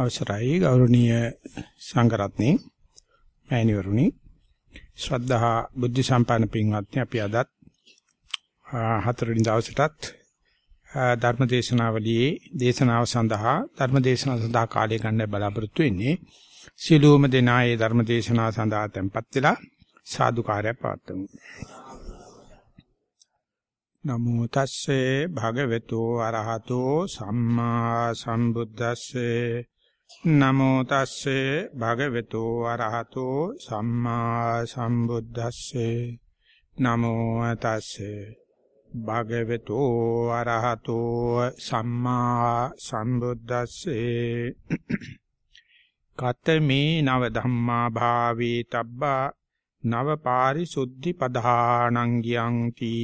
අවසරයි ගෞරවනීය සංඝරත්නයේ මෑණිවරුනි. ශ්‍රද්ධා බුද්ධ සම්පන්න පින්වත්නි අපි අදත් හතරවෙනි දවසටත් ධර්ම දේශනාවලියේ දේශනාව සඳහා ධර්ම දේශනාව සඳහා කාලය ගන්න බලාපොරොත්තු වෙන්නේ. සිළුම දෙනායේ ධර්ම දේශනාව සඳහා tempත් වෙලා සාදුකාරය පවත්වමු. නමෝ තස්සේ භගවතු අරහතෝ සම්මා සම්බුද්දස්සේ නමෝ තස්සේ භගවතු අරහතෝ සම්මා සම්බුද්දස්සේ. නමෝ තස්සේ භගවතු අරහතෝ සම්මා සම්බුද්දස්සේ. කතමේ නව ධම්මා භාවේ තබ්බා නව පාරිසුද්ධි පධානං ගියන්ති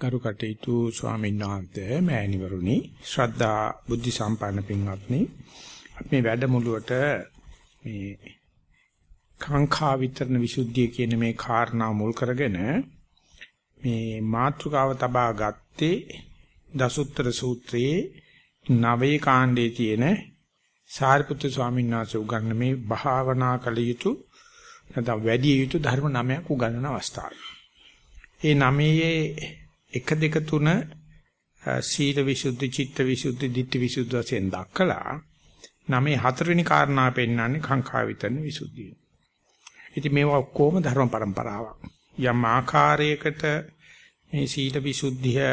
තී කරුකටේතු ස්වාමීන් වහන්සේ මෑණිවරුනි ශ්‍රද්ධා බුද්ධ සම්පන්න පින්වත්නි අපි මේ වැඩමුළුවට මේ කාංකා විතරණ විසුද්ධිය කියන මේ කාරණා මුල් කරගෙන මේ මාතෘකාව තබා ගත්තේ දසුත්තර සූත්‍රයේ නවයේ කාණ්ඩයේ තියෙන සාරිපුත්‍ර ස්වාමීන් වහන්සේ උගන්වන මේ භාවනා කළ යුතු නැත්නම් වැඩි යුතු ධර්ම නමයක් උගන්වන අවස්ථාව. ඒ නමයේ 1 2 3 සීල විසුද්ධි, චිත්ත විසුද්ධි, ditthi විසුද්ධි වශයෙන් දක්කලා නමේ හතරවෙනි කාරණා පෙන්වන්නේ කාංකා විතරන විසුද්ධිය. ඉතින් මේවා ඔක්කොම ධර්ම પરම්පරාවක්. යම් ආකාරයකට මේ සීල විසුද්ධිය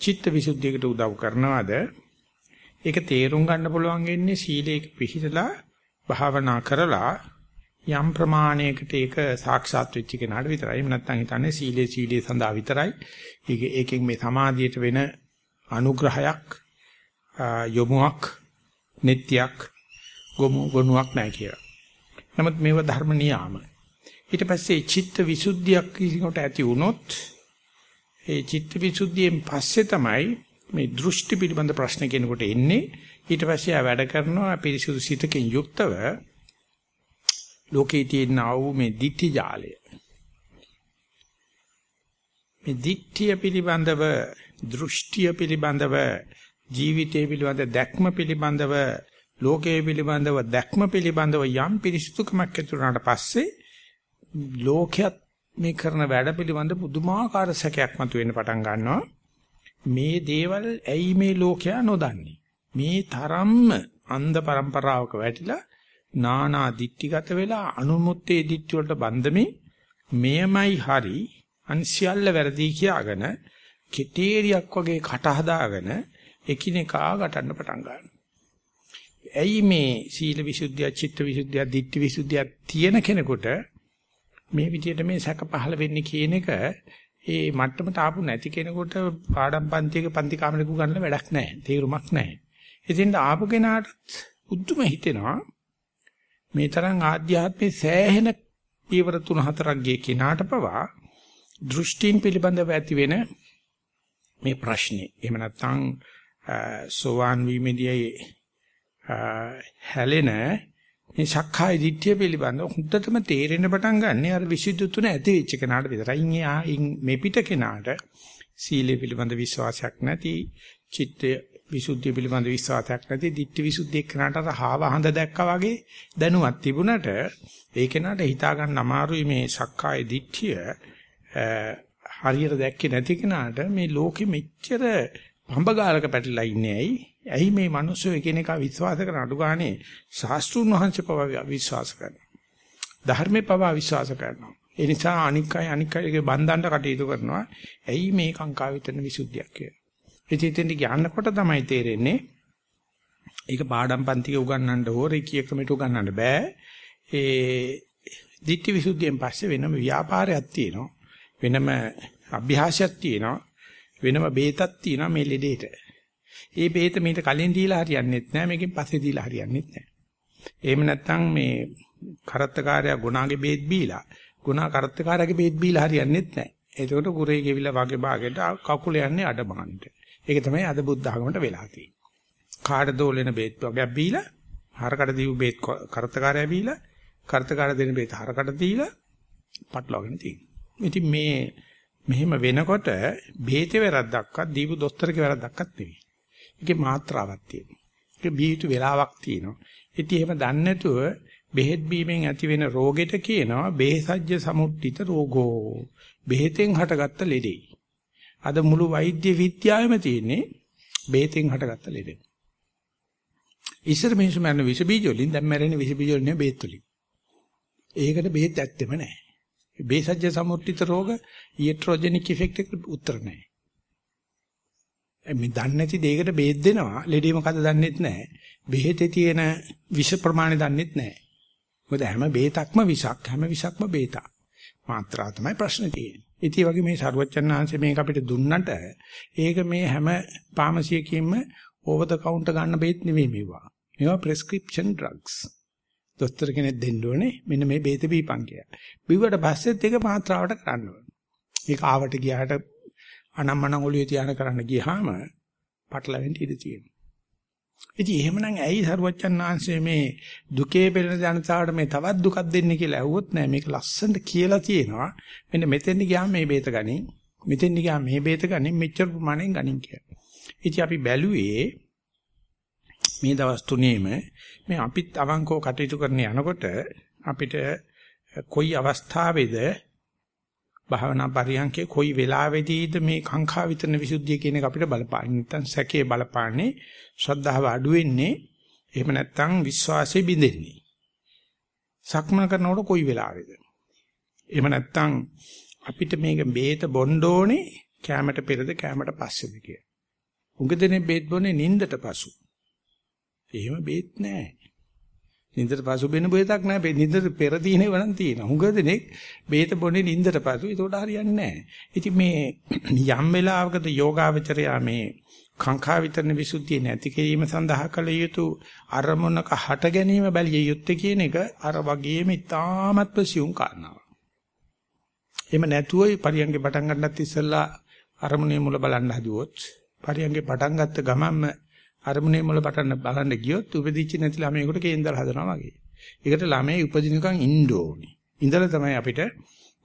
චිත්ත විසුද්ධියකට උදව් කරනවද ඒක තේරුම් ගන්න පුළුවන් වෙන්නේ සීලයක පිහිටලා භාවනා කරලා යම් ප්‍රමාණයකට ඒක සාක්ෂාත් වෙච්ච කෙනාට විතරයි. එහෙම නැත්නම් හිතන්නේ සීලේ සීලේ සඳහා විතරයි. ඒක ඒකෙන් මේ සමාධියට වෙන අනුග්‍රහයක් යොමුක් නිට්ටයක් ගොනුවක් නැහැ කියලා. නමුත් මේව ධර්ම නියාම. ඊට පස්සේ චිත්ත විසුද්ධියක් කිසිකට ඇති වුණොත් ඒ චිත්ත විසුද්ධියෙන් පස්සේ තමයි මේ දෘෂ්ටි පිළිබඳ ප්‍රශ්න කෙනෙකුට එන්නේ ඊට පස්සේ ආ වැඩ කරනවා පිරිසුදු සිතකින් යුක්තව ලෝකේ තියෙන ආ මේ ditthi ජාලය මේ ditthිය පිළිබඳව දෘෂ්ටිය පිළිබඳව ජීවිතය පිළිබඳ දැක්ම පිළිබඳව ලෝකයේ පිළිබඳව දැක්ම පිළිබඳව යම් පිරිසුදුකමක් ඇති වුණාට පස්සේ ලෝකයක් මේ කරන වැඩ පිළිබඳ පුදුමාකාර සැකයක් මතුවෙන්න පටන් ගන්නවා මේ දේවල් ඇයි මේ ලෝකයා නොදන්නේ? මේ තරම්ම අන්ධ પરම්පරාවක වැටිලා නානා දික්ටිගත වෙලා අනුමුත්තේ දික්ටි වලට බඳමි මෙයමයි හරි අන්සියල්ල වැරදි කියාගෙන කෙටේරියක් වගේ කට හදාගෙන එකිනෙකා ගටන්න පටන් ගන්නවා. ඇයි මේ සීල විසුද්ධිය, චිත්ත විසුද්ධිය, ditthi විසුද්ධිය තියෙන කෙනෙකුට මේ විදිහට මේ සැක පහළ වෙන්නේ කියන එක ඒ මට්ටමට ආපු නැති කෙනෙකුට පාඩම් පන්තියක පන්ති කාමරේක ගන්න වැඩක් නැහැ. තේරුමක් නැහැ. ඉතින් ආපු කෙනාට උද්දුම හිතෙනවා මේ තරම් ආධ්‍යාත්මේ සෑහෙන පියවර තුන හතරක් ගිය කෙනාට පවා දෘෂ්ටීන් පිළිබඳව ඇති වෙන මේ ප්‍රශ්නේ. එහෙම නැත්නම් සෝවාන් වීමේදී හැලෙන මේ සක්කාය දිට්ඨිය පිළිබඳව හුද්දටම තේරෙන්න පටන් ගන්න අර විසුද්ධි තුන ඇති වෙච්ච කෙනාට විතරයි. ඉන් මේ පිට කෙනාට සීලය පිළිබඳ විශ්වාසයක් නැති, චිත්තය විසුද්ධිය පිළිබඳ විශ්වාසයක් නැති, දිට්ඨි විසුද්ධිය කෙනාට අර හාව හඳ දැක්කා වගේ දැනුවත් තිබුණට ඒ කෙනාට හිතා ගන්න අමාරුයි මේ සක්කාය දිට්ඨිය හරියට දැක්කේ නැති කෙනාට මේ ලෝකෙ මෙච්චර පඹගාලක පැටලලා ඉන්නේ ඇයි? ඇයි මේ මිනිස්සු එකිනෙකා විශ්වාස කරන අඩු ගානේ ශාස්ත්‍රුන් වහන්සේ පවා විශ්වාස කරනවා. ධර්මේ පවා විශ්වාස කරනවා. ඒ නිසා අනික් අය අනික් අයගේ බන්ධන්න කටයුතු කරනවා. ඇයි මේ කාංකා විතරන විසුද්ධියක් කියලා. ඉතින් යන්නකොට තමයි තේරෙන්නේ ඒක පාඩම් පන්තික උගන්වන්න හෝ රිකිය ක්‍රමයට උගන්වන්න බෑ. ඒ ditthi visuddhiyen පස්සේ වෙනම ව්‍යාපාරයක් තියෙනවා. වෙනම අභ්‍යාසයක් තියෙනවා. වෙනම බේතක් තියෙනවා මේ ලෙඩේට. ඒ බේත මීට කලින් දීලා හරියන්නේත් නැහැ මේකෙන් පස්සේ දීලා හරියන්නේත් නැහැ. එහෙම නැත්නම් මේ කරත්තකාරයා ගුණාගේ බේත් බීලා ගුණා කරත්තකාරයාගේ බේත් බීලා හරියන්නේත් නැහැ. එතකොට කුරේ ගෙවිලා වගේ භාගයට කකුල යන්නේ අඩමාන්ට. ඒක තමයි අද බුද්ධ ආගමට වෙලා තියෙන්නේ. කාට දෝලෙන බේත් වගේක් බීලා හරකට දීපු බේත් කරත්තකාරයා බීලා කරත්තකාරයා දෙන බේත් හරකට දීලා පටලවාගෙන තියෙනවා. ඉතින් මේ මෙහෙම වෙනකොට බේතේ වැරද්දක්වත් දීපු දොස්තරගේ වැරද්දක්වත් නෙවෙයි. ඒකේ මාත්‍රාවක් තියෙනවා. ඒක බිය යුතු වෙලාවක් තියෙනවා. ඉතින් එහෙම දන්නේ නැතුව බෙහෙත් බීමෙන් ඇති වෙන රෝගෙට කියනවා බේසජ්‍ය සමුට්ඨිත රෝගෝ. බෙහෙතෙන් හටගත්ත ලෙඩේ. අද මුළු වෛද්‍ය විද්‍යාවෙම තියෙන්නේ බෙහෙතෙන් හටගත්ත ලෙඩේ. ඉස්සර මිනිස්සු මරන විස බීජ වලින් දැන් මැරෙන විස බීජ වලින් නෙවෙයි බෙහෙත් වලින්. ඒකට බෙහෙත් ඇත්තෙම නැහැ. බේසජ්‍ය සමුට්ඨිත රෝග ඊට්‍රොජෙනික් ඉෆෙක්ට් එකට උත්තර නැහැ. මේ දන්නේ නැති දෙයකට බෙහෙත් දෙනවා ලෙඩේ මොකද දන්නෙත් නැහැ. බෙහෙතේ තියෙන විෂ ප්‍රමාණය දන්නෙත් නැහැ. මොකද හැම බෙහෙතක්ම විෂක් හැම විෂක්ම බේතා. මාත්‍රා තමයි ප්‍රශ්නේ තියෙන්නේ. ඉතින් වගේ මේ සරුවච්චන්හන්සේ මේක අපිට දුන්නට ඒක මේ හැම ෆාමසියකින්ම ඕවර් ද කවුන්ටර් ගන්න බෙහෙත් නෙමෙයි මේවා. මේවා prescription drugs. දොස්තර කෙනෙක් දෙන්න ඕනේ මෙන්න මේ බෙහෙත බීපන් කියලා. බිව්වට පස්සෙත් ඒක මාත්‍රාවට කරන්න ඕනේ. ඒක ආවට ගියාට අනම්මනම් ඔළුවේ තියාන කරන්න ගියාම පටලවෙන්න ඉඩ තියෙනවා. ඉතින් එහෙමනම් ඇයි සරුවච්චන් ආංශයේ මේ දුකේ පෙළෙන ජනතාවට මේ තවත් දුකක් දෙන්නේ කියලා ඇහුවොත් නෑ මේක ලස්සනට කියලා තියෙනවා. මෙන්න මෙතෙන් ගියාම මේ බේත ගනින්. මෙතෙන් ගියාම මේ බේත ගනින් මෙච්චර ප්‍රමාණයෙන් ගනින් කියලා. ඉතින් අපි බැලුවේ මේ දවස් තුනේම මේ අපිත් අවංකව කටයුතු කරන යනකොට අපිට කොයි අවස්ථාවේද භාවනා පරියන්කේ කොයි වෙලාවෙදීද මේ කාංකා විතරන විසුද්ධිය කියන එක අපිට බලපාන්නේ නැත්නම් සැකේ බලපාන්නේ ශ්‍රද්ධාව අඩු වෙන්නේ එහෙම නැත්නම් විශ්වාසෙ බිඳෙන්නේ සක්මන කරනකොට කොයි වෙලාවෙද එහෙම නැත්නම් අපිට මේක බේත බොණ්ඩෝනේ කැමරට පෙරද කැමරට පස්සේද කියලා. උඟදෙනේ බේත් බොන්නේ නින්දට පසු. එහෙම බේත් නැහැ. නින්දට පසු වෙන බේතක් නැහැ. නින්දට පෙර දිනේව නම් තියෙනවා. හුඟ දෙනෙක් බේත බොන්නේ නින්දට පසු. ඒකට හරියන්නේ නැහැ. ඉතින් මේ යම් වෙලාවකද යෝගාවචරයා මේ කාංකා විතරන විසුද්ධිය නැති කිරීම සඳහා කළ යුතු අරමුණක හට ගැනීම බැලිය යුත්තේ කියන එක අර වගේම ඉතාමත් ප්‍රසියුම් කාරණාවක්. එහෙම නැතුව පරියන්ගේ පටන් ගන්නත් ඉස්සෙල්ලා අරමුණේ මුල බලන්න හදුවොත් පරියන්ගේ පටන් ගත්ත ගමන්ම අරමුණේ මුල පටන් බලන්න ගියොත් උපදිච්ච නැති ළමයෙකුට කේන්දර හදනවා වගේ. ඒකට ළමයි උපදිනකන් ඉන්න ඕනේ. ඉඳලා තමයි අපිට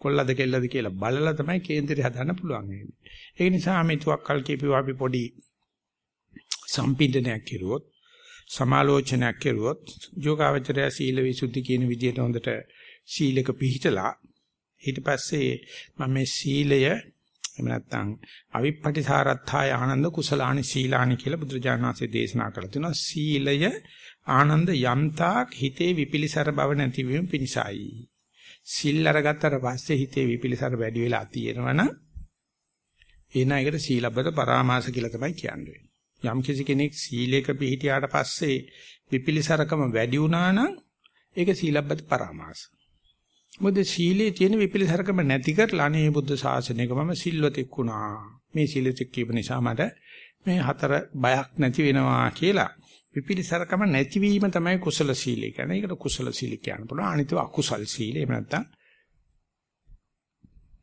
කොල්ලද කෙල්ලද කියලා බලලා තමයි කේන්දරය හදන්න පුළුවන් වෙන්නේ. ඒ නිසා මේ තුවක්කල් කියපුවා අපි පොඩි සම්පින්දනයක් කෙරුවොත් සමාලෝචනයක් කෙරුවොත් යෝගාවචරය සීල විසුද්ධි කියන විදිහට හොඳට සීලක පිළිහිටලා ඊට පස්සේ මම මේ සීලය එහෙම නැත්නම් අවිප්පටිසාරත්ථාය ආනන්ද කුසලානි සීලානි කියලා බුදුරජාණන් වහන්සේ දේශනා කරලා තිනවා සීලය ආනන්ද යම්තාක් හිතේ විපිලිසර බව නැතිවීම පිණිසයි. සිල් අරගත්තට පස්සේ හිතේ විපිලිසර වැඩි වෙලා තියෙනවනම් එන එකට සීලබ්බත පරාමාස කියලා තමයි කියන්නේ. යම් කිසි කෙනෙක් සීලයක පිළිහිටියාට පස්සේ විපිලිසරකම වැඩි වුණා නම් ඒක සීලබ්බත පරාමාස. මොකද සීලේ තියෙන විපිලිසරකම නැති කරලා අනේ බුද්ධ ශාසනයක මම සිල්වතෙක් වුණා. මේ සිල්වතෙක් කියප නිසා මට මේ හතර බයක් නැති වෙනවා කියලා. විපිලිසරකම නැතිවීම තමයි කුසල සීලය කියන්නේ. ඒකට කුසල සීල කියන්න පුළුවන්. අනිතව අකුසල් සීලය. එහෙම නැත්නම්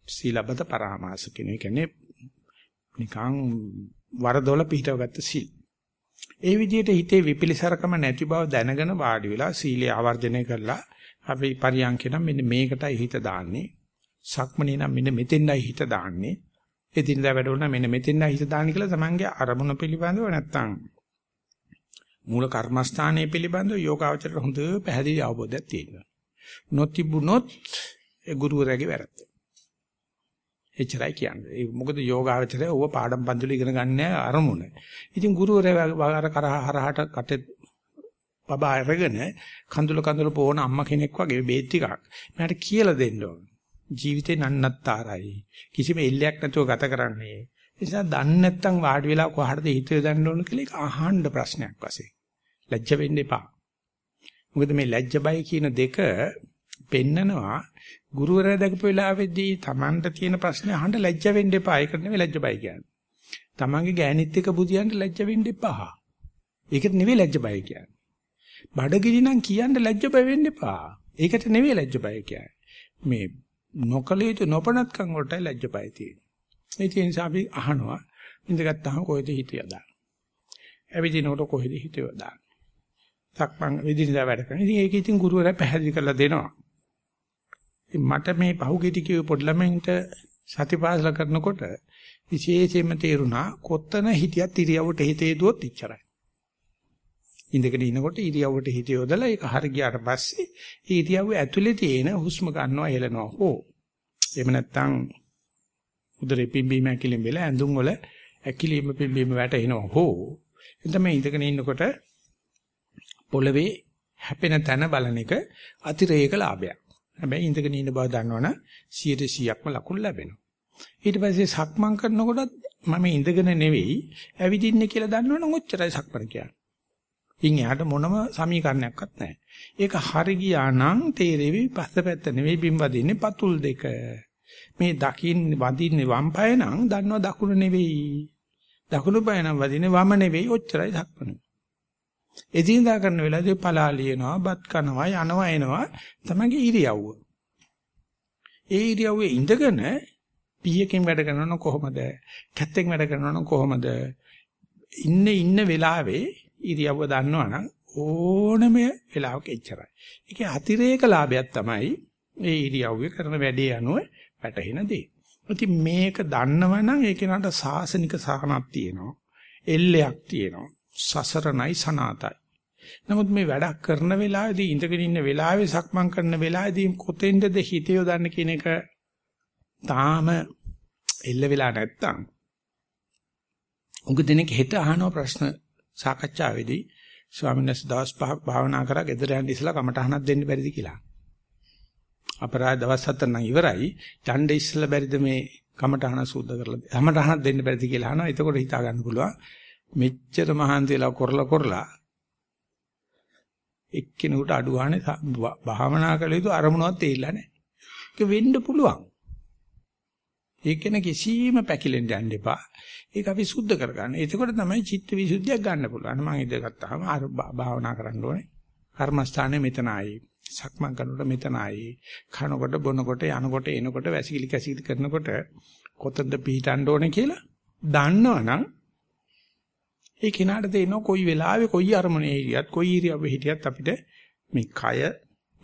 සීලබත පරාමාස කියන එක කියන්නේ නිකන් වරදොල පිටවගත්ත සීල්. ඒ විදිහට හිතේ විපිලිසරකම නැති බව දැනගෙන වාඩි වෙලා සීලය ආවර්ජනය කරලා අපි පරියන්කේ නම් මෙන්න මේකටයි හිත දාන්නේ. සක්මණේ නම් මෙන්න මෙතෙන්ඩයි හිත දාන්නේ. එදිනදා වැඩවල නම් මෙන්න මෙතෙන්ඩයි හිත දාන්නේ කියලා තමන්ගේ අරමුණ පිළිබඳව නැත්තම් මූල කර්මස්ථානයේ පිළිබඳව යෝගාවචරයට හොඳ පැහැදිලි අවබෝධයක් තියෙනවා. නොතිබුනොත් ඒ ගුරුවරයාගේ වැරද්ද. එච්චරයි කියන්නේ. ඒ මොකද යෝගාවචරය ඕව පාඩම් පන්තිවල ඉගෙන ගන්න අරමුණ. ඉතින් ගුරුවරයා අර කරහ හරහට කට බබා අරගෙන කඳුල කඳුල පොවන අම්මා කෙනෙක් වගේ බේත් ටිකක් මට කියලා දෙන්න ඕන. ජීවිතේ නන්නත්තරයි. කිසිම එල්ලයක් නැතුව ගත කරන්නේ. ඒ නිසා දන්නේ නැත්නම් වාඩි වෙලා කොහටද හිත යොදන්න ඕන කියලා ඒක අහන්න ප්‍රශ්නයක් වශයෙන්. ලැජ්ජ වෙන්න එපා. මොකද මේ ලැජ්ජ බය කියන දෙක පෙන්නනවා ගුරුවරයා දැකපු වෙලාවේදී Tamanට තියෙන ප්‍රශ්නේ අහන්න ලැජ්ජ වෙන්න එපා. ඒකට නෙවෙයි ලැජ්ජ බය කියන්නේ. Tamanගේ ගෑනිත් එක්ක බුදියන්ට ලැජ්ජ වෙන්න එපා. ඒකට නෙවෙයි ලැජ්ජ බය කියන්නේ. බඩගිනි නම් කියන්න ලැජ්ජ බය වෙන්න එපා. ඒකට නෙවෙයි ලැජ්ජ බය කියන්නේ. මේ නොකල යුතු නොපනත්කම් වලටයි ලැජ්ජ බය තියෙන්නේ. ඒ නිසා අපි අහනවා ඉඳගත්තාම කොහෙද හිත යදා. ඇවිදිනකොට කොහෙද හිත යදා. සක්මන් විදිහට වැඩ කරන. ඉතින් ඒක ඉතින් ගුරුවරයා පැහැදිලි කරලා දෙනවා. මට මේ පහුගිටි කිව්ව පොඩි ළමයින්ට සතිපාසල කරනකොට විශේෂයෙන්ම තේරුණා කොත්තන හිටියත් ඉරියව්වට හිතේ දුවොත් ඉච්චරයි. ඉඳගෙන ඉනකොට ඉරියව්වට හිත යොදලා ඒක හරි ගියාට පස්සේ ඒ ඉරියව්ව ඇතුලේ තියෙන හුස්ම ගන්නවා හෙලනවා හෝ එහෙම නැත්නම් උදරේ පිම්බීම ඇකිලිම වෙලා ඇඳුම් වල ඇකිලිම පිම්බීම වැටෙනවා හෝ එතම ඉඳගෙන ඉන්නකොට පොළවේ හැපෙන තැන බලන එක අතිරේක ලාභයක්. හැබැයි ඉඳගෙන ඉන්න බව දන්නවනම් 100%ක්ම ලකුණු ලැබෙනවා. ඊට පස්සේ සක්මන් කරනකොටත් මම ඉඳගෙන නෙවෙයි ඇවිදින්නේ කියලා දන්නවනම් ඔච්චරයි සක්මන් කියන්නේ. ඉන් එහාට මොනම සමීකරණයක්වත් නැහැ. ඒක හරි ගියා නම් තේරෙවි පස්සපැත්ත නෙවෙයි බිම් වදින්නේ පතුල් දෙක. මේ දකින් වදින්නේ වම් පාය නම් දන්නව දකුණ නෙවෙයි. දකුණු පාය නම් වදින්නේ වම නෙවෙයි ඔච්චරයි සක්මන. එදිනදා කරන වෙලාවේදී පලා ලියනවා, බත් කනවා, යනවා එනවා තමයි ඉරියව්ව. ඒ ඉරියව්වේ ඉඳගෙන පීයකින් වැඩ කරනවනම් කොහොමද? කැත්තෙන් වැඩ කරනවනම් කොහොමද? ඉන්න ඉන්න වෙලාවේ ඉරියව්ව දන්නවනම් ඕනම වෙලාවක එච්චරයි. ඒකේ අතිරේක ලාභයක් තමයි ඒ ඉරියව්වේ කරන වැඩේ අනුව වැටහෙන දේ. ඉතින් මේක දන්නවනම් ඒ කෙනාට සාසනික සහනක් තියෙනවා. එල්ලයක් තියෙනවා. සසරණයි සනාතයි. නමුත් මේ වැඩක් කරන වෙලාවේදී ඉඳගෙන ඉන්න වෙලාවේ සක්මන් කරන වෙලාවේදී කොතෙන්ද හිත යොදන්න කියන එක තාම එල්ල වෙලා නැත්තම් උග දිනක හෙට අහන ප්‍රශ්න සාකච්ඡාවේදී ස්වාමීන් වහන්සේ දවස් පහක් භාවනා කරා ගෙදර යන්න ඉස්සලා කමටහනක් දෙන්න බැරිද කියලා. අපරාධ දවස් හතර නම් ඉවරයි. ඡණ්ඩ ඉස්සලා බැරිද මේ කමටහන සූද්ධ කරලා. කමටහනක් දෙන්න බැරිද කියලා අහනවා. එතකොට හිතා ගන්න පුළුවන් මෙච්චර මහන්සියලා කරලා කරලා එක්කෙනෙකුට අඩුවානේ භාවනා කළ යුතු අරමුණක් තේරිලා නැහැ. ඒක වෙන්න පුළුවන්. ඒක ගැන කිසිම පැකිලෙන්න යන්න එපා. ඒක අපි සුද්ධ කරගන්න. එතකොට තමයි චිත්ත විසුද්ධියක් ගන්න පුළුවන්. මම ඉඳ ගත්තාම අර භාවනා කරන්න ඕනේ. කර්මස්ථානේ මෙතනයි. සක්මන් කරනකොට මෙතනයි. කනකොට බොනකොට යනකොට එනකොට වැසිකිලි කැසිකිලි කරනකොට කොතනද පිහිටන්න ඕනේ කියලා දන්නවනම් ඒ කෙනාට තේරෙනවා කොයි වෙලාවෙ කොයි අරමුණේ හිටියත් කොයි ඉරියව්වේ හිටියත් අපිට මේ කය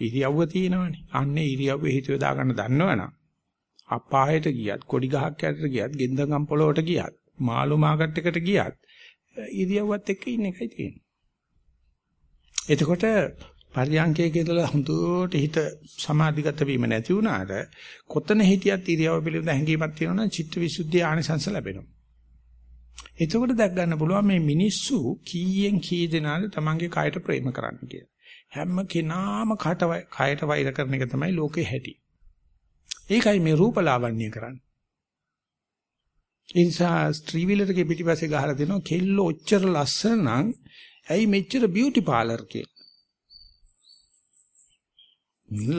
ඉරියව්ව තියෙනවනේ. අන්නේ ඉරියව්වේ හිත යොදා ගන්න දන්නවනම් අපායට ගියත් කොඩි ගහක් යටට ගියත් ගෙන්දගම් පොළොවට ගියත් මාළු මාකට් එකට ගියත් ඉරියව්වත් එක්ක ඉන්න එකයි තියෙන්නේ. එතකොට පරියංකයේ කියලා හුදුට හිත සමාධිගත වීම නැති වුණාට කොතන හිටියත් ඉරියව්ව පිළිබඳ හැඟීමක් තියෙනවා නම් චිත්තවිසුද්ධිය ආනිසංස ලැබෙනවා. එතකොට දැක් ගන්න පුළුවන් මේ මිනිස්සු කීයෙන් කී දෙනාද තමන්ගේ කයට ප්‍රේම කරන්න කියලා. හැම කෙනාම කට කයට වෛර කරන එක තමයි ලෝකේ හැටි. ඒකයි මේ රූපලාවන්‍ය කරන්නේ. ඒ නිසා ස්ත්‍රීවිලරගේ පිටිපස්සේ ගහලා දෙනවා කෙල්ල ඔච්චර ලස්සන නම් ඇයි මෙච්චර බියුටි පාලර් කියලා.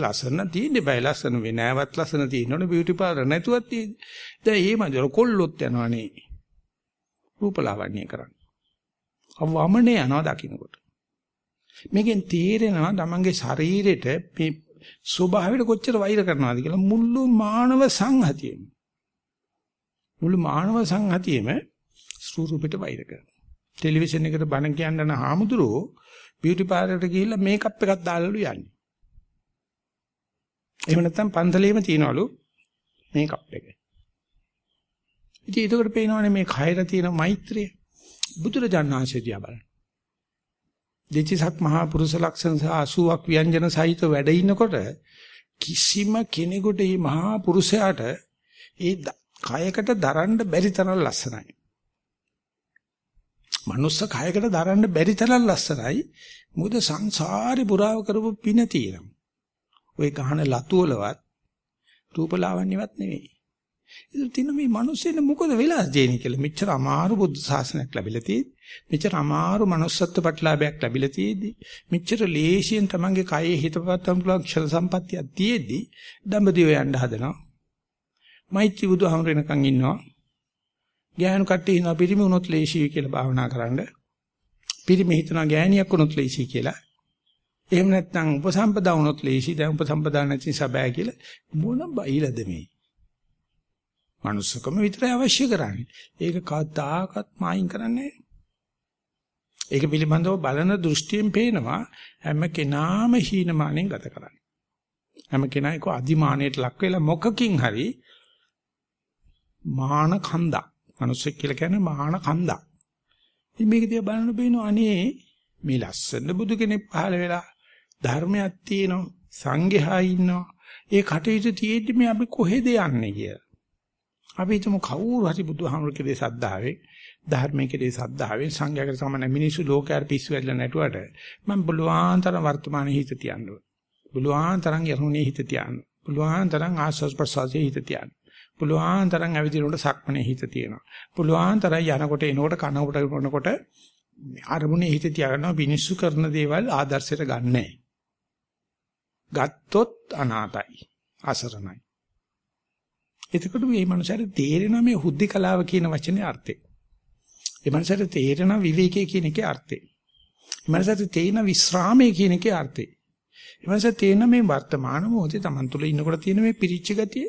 ලස්සන තියෙන්නේ බය ලස්සන වෙ නෑවත් ලස්සන තියෙනවනේ බියුටි පාලර් නැතුවත් තියෙන්නේ. දැන් ඒ මන්දර කොල්ලොත් යනවනේ. රූපලාවන්‍ය කරන්න. අවමනේ යනවා දකින්නකොට. මේකෙන් තේරෙනවා තමන්ගේ ශරීරෙට මේ ස්වභාවයට කොච්චර වෛර කරනවද කියලා මුළු මානව සංහතියෙම මුළු මානව සංහතියෙම ස්වරූපෙට වෛර කරනවා. ටෙලිවිෂන් එකට බණ කියන්න යන හාමුදුරුවෝ බියුටි පාර්ලරට ගිහිල්ලා මේකප් එකක් දාලාලු යන්නේ. එහෙම නැත්නම් පන්සලේම තියනවලු මේකප් එක. ඉතින් ඒකට පේනවනේ මේ කයර තියෙන මෛත්‍රිය. බුදුරජාණන් වහන්සේ දිහා බලන්න. දෙචිසක් මහා පුරුෂ ලක්ෂණ සහ 80ක් ව්‍යංජන සහිත වැඩ ඉන්නකොට කිසිම කෙනෙකුට මේ මහා පුරුෂයාට ඒ කයකට දරන්න බැරි තරම් ලස්සනයි. මනුස්ස කයකට දරන්න බැරි තරම් ලස්සනයි. මොකද සංසාරේ පුරාව කරපු පින තියෙනවා. ওই ගහන ලතු වලවත් රූපලාවන්‍යවත් නෙවෙයි. ඒක තින මේ මිනිස්සෙන්න මොකද වෙලා තියෙන්නේ කියලා මෙච්චර අමාරු බුද්ධ ශාසනයක් ලැබිලා තියෙද්දි මෙච්චර අමාරු manussත්ව ප්‍රතිලාභයක් ලැබිලා තියෙද්දි මෙච්චර ලේසියෙන් තමන්ගේ කයේ හිතපත්තම් පුළුවන් ක්ෂණ සම්පත්තියක් තියෙද්දි දඹදිව යන්න හදනවා. මෛත්‍රී බුදුහාමර වෙනකන් ඉන්නවා. ගෑනු කට්ටිය හිනවා පිරිමි වුණොත් ලේසියි කියලා භාවනා කරන්න. පිරිමි හිතනවා ගෑණියක් වුණොත් ලේසියි කියලා. එහෙම නැත්නම් උපසම්පදා වුණොත් ලේසි දැන් උපසම්පදා නැති නිසා බෑ කියලා මොන බයිලද මේ? මනුස්සකම විතරයි අවශ්‍ය කරන්නේ. ඒක කවදාකවත් මායින් කරන්නේ ඒක පිළිබඳව බලන දෘෂ්ටියෙන් පේනවා හැම කෙනාම හීනමානෙන් ගත කරන්නේ. හැම කෙනා ඒක අදිමානයට ලක් වෙලා මොකකින් හරි මාන කන්දක් මිනිස්සෙක් කියලා කියන්නේ මහාන කන්දක්. ඉතින් මේක දිහා බලන බේනෝ අනේ මේ ලස්සන බුදු කෙනෙක් පහළ වෙලා ධර්මයක් තියෙනවා සංඝයා ඉන්නවා. ඒ කටයුතු තියෙද්දි මේ අපි කොහෙද යන්නේ කියලා. අපි හිතමු කවුරු හරි බුදුහාමුදුරු කෙරේ සද්ධාවේ ධර්මයේ කෙරේ සද්ධාවේ සංඝයාගේ සමාන මිනිස්සු ලෝකයට පිස්සු වැදලා නැටුවට මම බුලුවාන්තර වර්තමානයේ හිත තියන්න ඕන. බුලුවාන්තරන් යරුණේ හිත තියන්න. බුලුවාන්තරන් ආස්වාස් ප්‍රසාරයේ හිත තියන්න. බුලුවාන්තරන් ඇවිදිනකොට සක්මනේ හිත තියනවා. බුලුවාන්තරන් යනකොට එනකොට කනකොට කරනකොට අරමුණේ හිත තියාගන්නවා මිනිස්සු කරන දේවල් ආදර්ශයට ගන්නෑ. ගත්තොත් අනාතයි. අසරණයි. එතකොට මේ මනුස්සයාට තේරෙනවා මේ හුද්ධිකලාව කියන වචනේ අර්ථය. ඒ මනුස්සයාට තේරෙනවා විවේකයේ කියන එකේ අර්ථය. ඒ මනුස්සයාට තේරෙනවා විස්රාමයේ කියන එකේ අර්ථය. ඒ මනුස්සයාට තේරෙනවා මේ වර්තමාන මොහොතේ Taman තුල ඉන්නකොට තියෙන මේ පිරිච්ච ගතිය.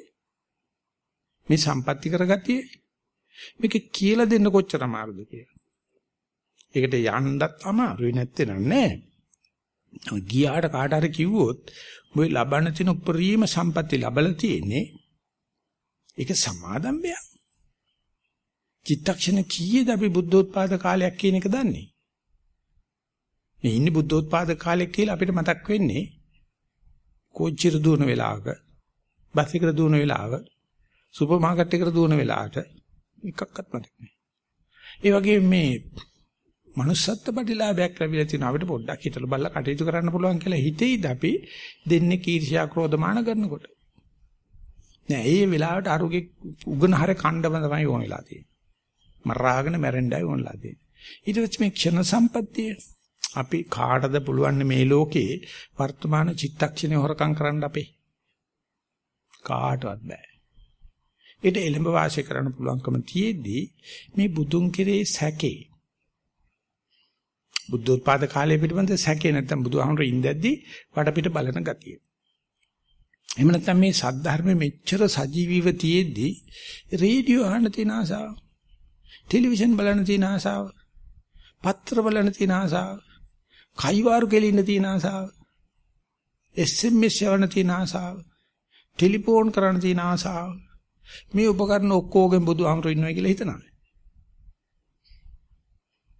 මේ සම්පatti කරගතිය. මේක කියලා දෙන්න කොච්චර අමාරුද කියලා. ඒකට යන්නත් අමාරුයි නැත්තේ නෑ. ගියාට කාට හරි කිව්වොත් ඔය ලබන තියෙන උපරිම සම්පatti ලැබලා තියෙන්නේ ඒක සමාදම්බයක්. චිත්තක්ෂණ කීයද අපි බුද්ධෝත්පාද කාලයක් කියන එක දන්නේ? මේ ඉන්නේ බුද්ධෝත්පාද කාලයක් කියලා අපිට මතක් වෙන්නේ කෝච්චියට දුවන වෙලාවක, බස් එකට දුවන වෙලාවක, සුපර් මාකට් එකට දුවන වෙලාවට එකක්වත් මතක නැහැ. ඒ වගේ මේ manussත්ත්ව ප්‍රතිලාභයක් ලැබිලා තියෙන අපිට පොඩ්ඩක් හිතලා බලලා කටයුතු කරන්න පුළුවන් කියලා හිතෙයිද අපි දෙන්නේ කීර්ෂ්‍යා ක්‍රෝධමාන කරනකොට. නෑ ඒ වෙලාවට අරුගේ උගනහර කණ්ඩම තමයි ඕන වෙලා තියෙන්නේ. මරාගෙන මැරෙන්නයි ඕනලා තියෙන්නේ. ඊට පස්සේ මේ ක්ෂණ සම්පත්තිය අපි කාටද පුළුවන් මේ ලෝකේ වර්තමාන චිත්තක්ෂණේ හොරකම් කරන්න අපේ කාටවත් බෑ. ඒට එළඹ වාසය කරන්න පුළුවන්කම තියෙද්දි මේ බුදුන් කෙරේ සැකේ බුද්ධෝත්පාද කාලය පිටිපන්ද සැකේ නැත්තම් බුදුහාමුදුරු ඉඳද්දි වටපිට බලන ගතිය. එහෙම නැත්නම් මේ සද්ධර්මෙ මෙච්චර සජීවීව තියෙද්දි රේඩියෝ අහන්න තියෙන ආසාව, ටෙලිවිෂන් බලන්න තියෙන ආසාව, පත්‍ර බලන්න තියෙන ආසාව, කයිවාරු කෙලින්න තියෙන ආසාව, SMS යවන්න තියෙන ආසාව, ටෙලිෆෝන් කරන්න තියෙන ආසාව මේ උපකරණ ඔක්කොගෙන් බුදුහාමුදුරු ඉන්නවා කියලා හිතනවා.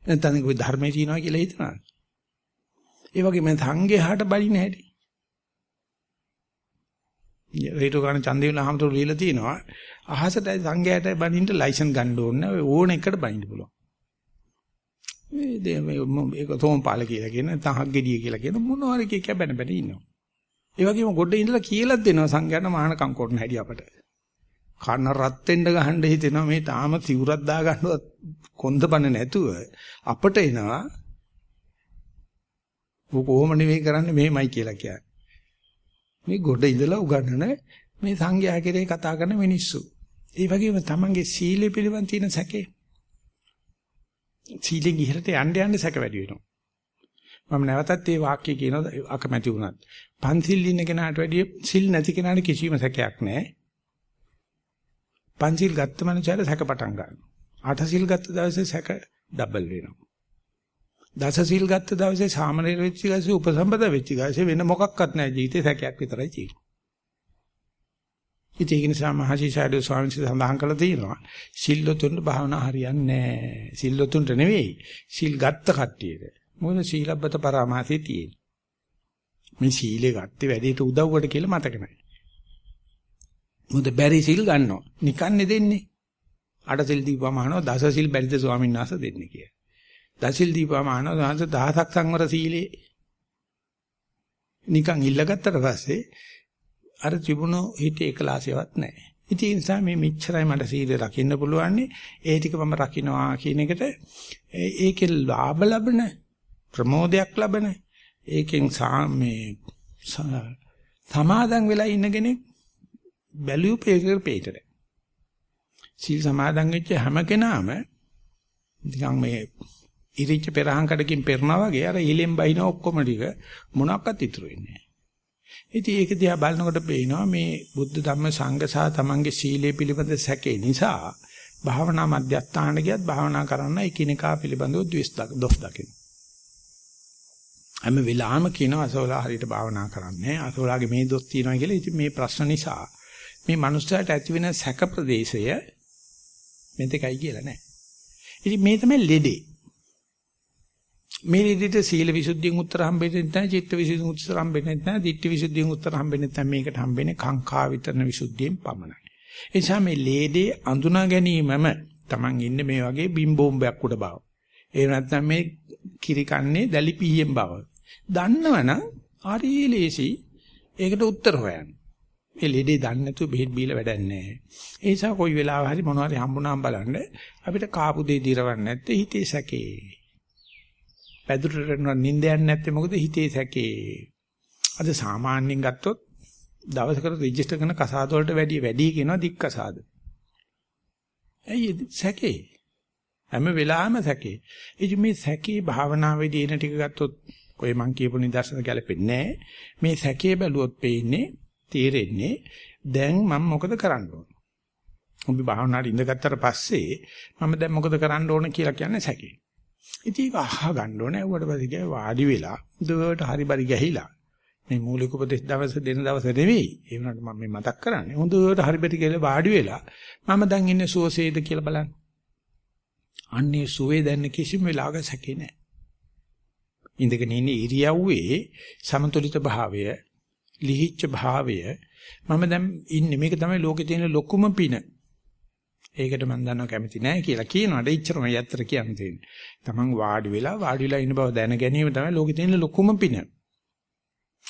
නැත්නම් કોઈ ධර්මයේ තියනවා කියලා හිතනවා. ඒ වගේම සංඝයාට බලින්න හැටි. රේඩියෝ ගන්න ඡන්දේ වෙන අහමතුරු ලියලා තිනවා. අහසට සංඝයාට බලින්න ලයිසන් ගන්න ඕනේ. ඕන එකට බලින්න පුළුවන්. මේ මේක තෝම්පාල කියලා කියන තහක් ගෙඩිය කියලා කියන මොනවා හරි කිය කැබැන බැන ඉන්නවා. ඒ වගේම ගොඩ ඉඳලා කියලා දෙනවා සංඝයාට මහානකම් කරන හැටි අපට. කන රත් වෙන්න ගහන්න හිතෙනවා මේ තාම සිවුරක් දා ගන්නවත් කොන්දපණ නැතුව අපට එනවා ඌ කොහොම නෙවෙයි කරන්නේ මෙහෙමයි කියලා කියන්නේ. මේ ගොඩ ඉඳලා උගන්නන මේ සංඝයා කෙරේ කතා කරන මිනිස්සු. ඒ වගේම තමන්ගේ සීලය පිළිබඳ තියෙන සැකේ. සීලෙන් ඉහළට යන්න යන්න සැක වැඩි වෙනවා. මම නැවතත් මේ වාක්‍ය කියනවා අකමැති වුණත්. පන්සිල් ඉන්න කෙනාට වැඩිය සිල් නැති කෙනාට කිසිම සැකයක් නැහැ. පන්සිල් ගත්ත මනුස්සයර සැක පටන් ගන්නවා. අට සිල් ගත්ත දවසේ සැක ඩබල් වෙනවා. දස සිල් ගත්ත දවසේ සාමනීර වෙච්ච ගාසේ උපසම්පද වෙච්ච ගාසේ වෙන මොකක්වත් නැහැ ජීවිතේ සැකයක් විතරයි තියෙන්නේ. ඉතින් ඒ නිසා මහසිසාරද ස්වාමීන් වහන්සේ සඳහන් කළා තියෙනවා සිල්ලොතුන්ට භාවනා හරියන්නේ නැහැ. සිල්ලොතුන්ට නෙවෙයි සිල් ගත්ත කට්ටියට. මොකද සීලබ්බත පරාමාසයේ තියෙන්නේ. මේ සීලේ ගත්තේ වැඩේට උදව්වට කියලා මතක නැහැ. මොකද බැරි සිල් ගන්නවා. නිකන්නේ දෙන්නේ. අට සිල් දීපුවම අහනවා දස සිල් බැරිද ස්වාමීන් වහන්සේ දෙන්නේ කියලා. දස සිල් දීපුවම අහනවා දහසක් සංවර සීලේ නිකන් ඉල්ලගත්තට පස්සේ අර තිබුණු හිතේ එකලාසියවත් නැහැ. ඉතින් ඒ නිසා මේ මෙච්චරයි මට සීල රකින්න පුළුවන්නේ. ඒ ටික මම රකින්නවා කියන එකට ඒකේ ලාභ ලබන ප්‍රමෝදයක් ලබන ඒකෙන් මේ සමාදන් වෙලා ඉන්න කෙනෙක් බැලියු පේකර පේතර. සීල් සමාදන් වෙච්ච හැම කෙනාම නිකන් මේ ඉරිච්ච පෙරහංකඩකින් පෙරනවා වගේ අර ඊලෙන් බයින ඔක්කොම ටික මොනක්වත් ඉතුරු වෙන්නේ නැහැ. ඉතින් ඒක දිහා බලනකොට පේනවා මේ බුද්ධ ධම්ම සංඝ සහ තමන්ගේ සීලය පිළිබඳ සැකේ නිසා භාවනා මධ්‍යස්ථානට ගියත් භාවනා කරන්න එකිනෙකා පිළිබඳව ද්වේෂ දොස් දකින්න. හැම වෙලාවෙම කියනවා අසෝලා හරියට භාවනා කරන්නේ අසෝලාගේ මේ දොස් තියෙනවා කියලා. ඉතින් මේ ප්‍රශ්න නිසා මේ මනුස්සයාට ඇති වෙන සැක ප්‍රදේශය මෙතකයි කියලා නැහැ. ඉතින් මේ තමයි ලෙඩේ. මේ ලෙඩේට සීල විසුද්ධියෙන් උත්තර හම්බෙන්නේ නැහැ, චිත්ත විසුද්ධියෙන් උත්තර හම්බෙන්නේ නැහැ, ditthi විසුද්ධියෙන් උත්තර හම්බෙන්නේ නැහැ. මේකට හම්බෙන්නේ කාංකා විතරන විසුද්ධියෙන් පමණයි. ඒ නිසා මේ ලේඩේ අඳුනා ගැනීමම Taman ඉන්නේ මේ වගේ බිම් බෝම්බයක් උඩ බව. ඒ නැත්නම් මේ කිරි කන්නේ දැලි පීයෙන් බව. දන්නවනම් හරි ලේසි ඒකට උත්තර හොයන්න. මේ ලෙඩේ දන්නේ නැතුව බෙහෙත් බීලා වැඩක් නැහැ. ඒ නිසා කොයි වෙලාව හරි මොනවා හරි හම්බුනාම බලන්න අපිට කාපු දෙය දිරවන්නේ නැත්තේ හිතේ සැකේ. පැදුරට නිින්ද යන්නේ නැත්තේ මොකද හිතේ සැකේ. අද සාමාන්‍යයෙන් ගත්තොත් දවසකට රෙජිස්ටර් කරන කසාද වලට වැඩි වැඩි කියනවා දික් කසාද. ඇයි සැකේ? හැම වෙලාවෙම සැකේ. ඉතින් මේ සැකේ භාවනාවේදී එන ටික ගත්තොත් ඔය මං කියපු නිදර්ශන ගැලපෙන්නේ නැහැ. මේ සැකේ බැලුවොත් පේන්නේ තේරෙන්නේ දැන් මම මොකද කරන්න ඕන? උඹ භාවනාවට ඉඳගත්තට පස්සේ මම දැන් මොකද කරන්න ඕන කියලා කියන්නේ සැකේ. ඉතින් ඒක අහ ගන්න ඕනේ. උඩ පස්සේ වාඩි වෙලා දුවට හරි බරි ගහිලා මේ මූලික උපදේශ දවස් දෙන දවස් නෙවෙයි. ඒ වුණාට මම මේ මතක් කරන්නේ. හොඳට හරිබෙට කියලා වාඩි වෙලා මම දැන් ඉන්නේ සුවසේද කියලා බලන්න. අන්නේ සුවේ දැන්න කිසිම වෙලාවක සැකේ නැහැ. ඉඳගෙන ඉන්නේ ඉරියව්වේ සමතුලිත භාවය, ලිහිච්ඡ භාවය මම දැන් ඉන්නේ මේක තමයි ලෝකේ තියෙන ලොකුම පින. ඒකට මම දන්නව කැමති නැහැ කියලා කියනවාට ඉච්චරම යත්තර කියන්න තියෙන්නේ. Taman වාඩි වෙලා වාඩි වෙලා ඉන්න බව දැන ගැනීම තමයි ලෝකේ තියෙන ලොකුම පින.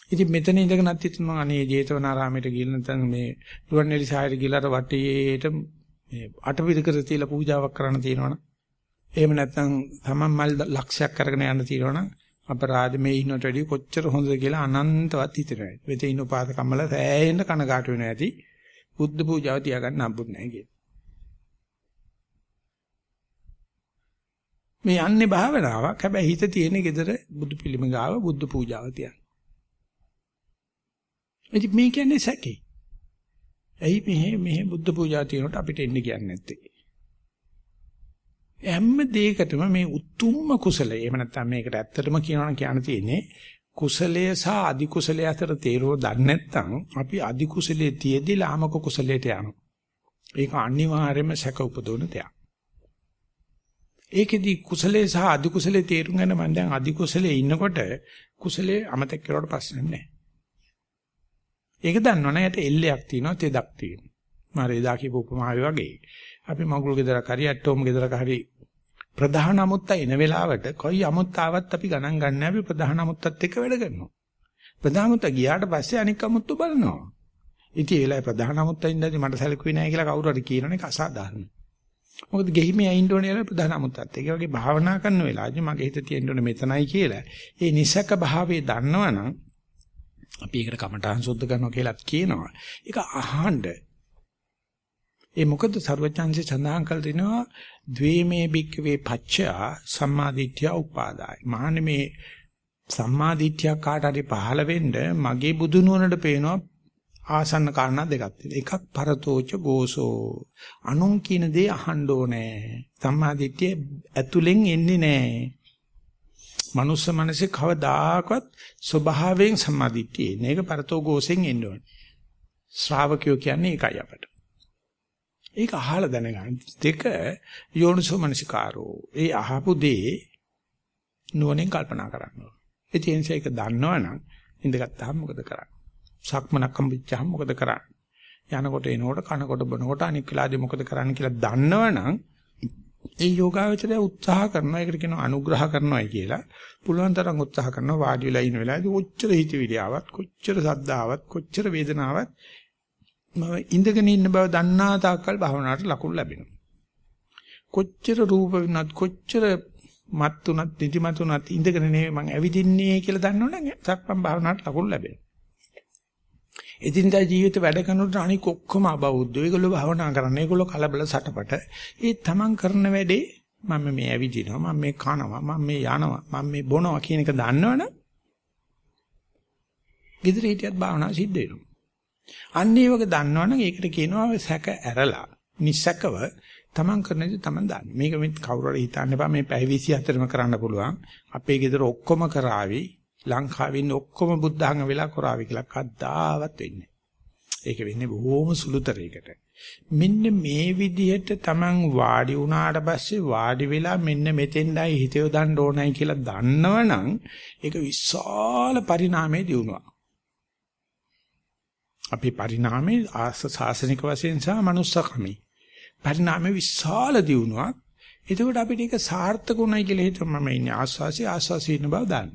ඉතින් මෙතන ඉඳගෙනත් හිතනවා අනේ ජේතවනාරාමයට ගිහින් නැත්නම් මේ රුවන්වැලි සායර ගිහලා වටේට මේ අටපිරිකර තියලා පූජාවක් කරන්න තියෙනවනම් එහෙම නැත්නම් තමන් මල් ලක්ෂයක් අරගෙන යන්න තියෙනවනම් අපරාධ මේ ඉන්නට වැඩිය කොච්චර හොඳද කියලා අනන්තවත් හිතනවා. වෙත ඉන්න උපාසකම්මල සෑහෙන්න කනගාටු වෙනවා ඇති. බුද්ධ පූජාව තියාගන්න හම්බුත් නැහැ කියලා. මේ යන්නේ භාවනාවක්. හැබැයි හිත තියෙන gedara බුදු පිළිම ගාව බුද්ධ පූජාව තියන. ඉතින් මේ කියන්නේ සැකේ. ඇයි මෙහෙ මෙහෙ බුද්ධ පූජා තියෙනකොට අපිට එන්න කියන්නේ නැත්තේ? හැම දෙයකටම මේ උතුම්ම කුසලය. එහෙම නැත්නම් මේකට ඇත්තටම කියනවා කියන්න තියෙන්නේ කුසලය සහ අධි කුසලය අතර තේරුව දන්නේ නැත්නම් අපි අධි කුසලයේ තියේදී ලාමක කුසලයට යනවා. ඒක අනිවාර්යයෙන්ම සැක උපදවන දෙයක්. ඒකෙදි කුසලයේ සහ අධි කුසලයේ තේරුම් ගන්න මම දැන් අධි කුසලයේ ඉන්නකොට කුසලයේ අමතක කරුවට පස්සේ නැහැ. ඒක දන්නවනේ යට එල්ලයක් තියෙනවා තෙදක් තියෙනවා. මාර එදා කියපු උපමාවේ වගේ. අපි මගුල් ගෙදරක් හරි ඇටෝම් ගෙදරක හරි ප්‍රධාන අමුත්ත එන වෙලාවට කොයි අමුත්තාවත් අපි ගණන් ගන්න අපි ප්‍රධාන අමුත්තත් එක්ක වැඩ කරනවා. ප්‍රධාන අමුත්ත ගියාට පස්සේ අනික් අමුත්තු බලනවා. ඉතින් ඒ වෙලාවේ ප්‍රධාන අමුත්ත ඉඳන්දි මට සැලකුවේ නැහැ කියලා කවුරු හරි කියනවනේ ඒක අසාධාරණයි. මොකද ගෙහිමේ අයින්න ඕනේ කියලා ප්‍රධාන අමුත්තත්. ඒක වගේ භාවනා කරන වෙලාවදී මගේ හිත තියෙන්න ඕනේ මෙතනයි කියලා. ඒ නිසක භාවයේ දන්නවනම් අපි ඒකට කමඨාන් සුද්ධ කරනවා කියලාත් කියනවා. ඒක අහන්න. ඒ මොකද සර්වඥාන්සේ සඳහන් කළ තිනවා ද්වේමේ බික්කවේ පච්චා සම්මාදිට්ඨිය උපාදාය. මහන්නේ මේ සම්මාදිට්ඨිය කාට හරි පහළ වෙන්න මගේ බුදු නුවණට පේනවා ආසන්න කාරණා දෙකක් තියෙනවා. එකක් පරතෝච ගෝසෝ. අනුන් කියන දේ අහන්න ඕනේ. සම්මාදිට්ඨිය ඇතුලෙන් එන්නේ නැහැ. මනුස්ස මනසේ කවදාකවත් ස්වභාවයෙන් සම්මාදිට්ඨිය එන්නේ. ඒක පරතෝ ගෝසෙන් එන්න ඕනේ. ශ්‍රාවකයෝ කියන්නේ ඒකයි අපට. ඒක අහලා දැනගන්න. දෙක යෝනිසෝ මනසිකාරෝ. ඒ අහපු දේ නුවණින් කල්පනා කරන්න ඕනේ. ඒ තියෙනස ඒක දන්නවනම් ඉඳගත්තාම මොකද කරන්නේ? සක්මනක් හම්බෙච්චාම මොකද කරන්නේ? යනකොට එනකොට කනකොට බොනකොට අනික් වෙලාදී මොකද කරන්න කියලා දන්නවනම් ඒ යෝගාවචරය උත්සාහ කරනවා ඒකට කියනවා අනුග්‍රහ කරනවායි කියලා. පුළුවන් තරම් උත්සාහ කරනවා වාඩි වෙලා ඉන්න වෙලාවේදී කොච්චර හිතවිලියාවක්, කොච්චර සද්දාවක්, කොච්චර වේදනාවක් මම ඉඳගෙන ඉන්න බව දන්නා තාක්කල් භාවනාවට ලකුණු ලැබෙනවා. කොච්චර රූප විනත් කොච්චර මත් තුනත් නිදිමත් තුනත් ඉඳගෙන නෙවෙයි මම ඇවිදින්නේ කියලා දන්නවනම් සක්මන් භාවනාවට ලකුණු ලැබෙනවා. එදිනදා ජීවිත වැඩ කරනකොට අනික ඔක්කොම අබෞද්ධ. ඒගොල්ලෝ භාවනා කරන්නේ. ඒගොල්ලෝ කලබල සටපට. ඒ තමන් කරන වැඩේ මම මේ ඇවිදිනවා, මම මේ කනවා, මම මේ යනවා, මම මේ බොනවා කියන එක දන්නවනම් gedare hitiyat භාවනා සිද්ධ වෙනවා. අන්න ඒ වගේ දන්නවනම් ඒකට කියනවා සැක ඇරලා, නිසකව තමන් කරන දේ තමන් දන්නේ. මේක මේ කවුරු හරි හිතන්න එපා මේ පැය 24ම කරන්න පුළුවන්. අපේ ගෙදර ඔක්කොම කරાવી ලංකාවේ ඉන්න ඔක්කොම බුද්ධාංග වෙලා කරાવી කියලා කද්දාවත් වෙන්නේ. ඒක වෙන්නේ බොහොම සුළුතරයකට. මෙන්න මේ විදිහට Taman වාඩි වුණාට පස්සේ වාඩි වෙලා මෙන්න මෙතෙන්ඩයි හිත යොදන්න ඕනයි කියලා දන්නවනම් ඒක විශාල පරිණාමයේ දියුණුවක්. අපි පරිණාමයේ ආස සාසනික වශයෙන් සහ manussකමි. පරිණාමයේ විශාල දියුණුවක්. එතකොට අපිට ඒක සාර්ථකුණයි කියලා හිතමු මම ඉන්නේ ආස්වාසි ආස්වාසි ඉන්න බව දාන්න.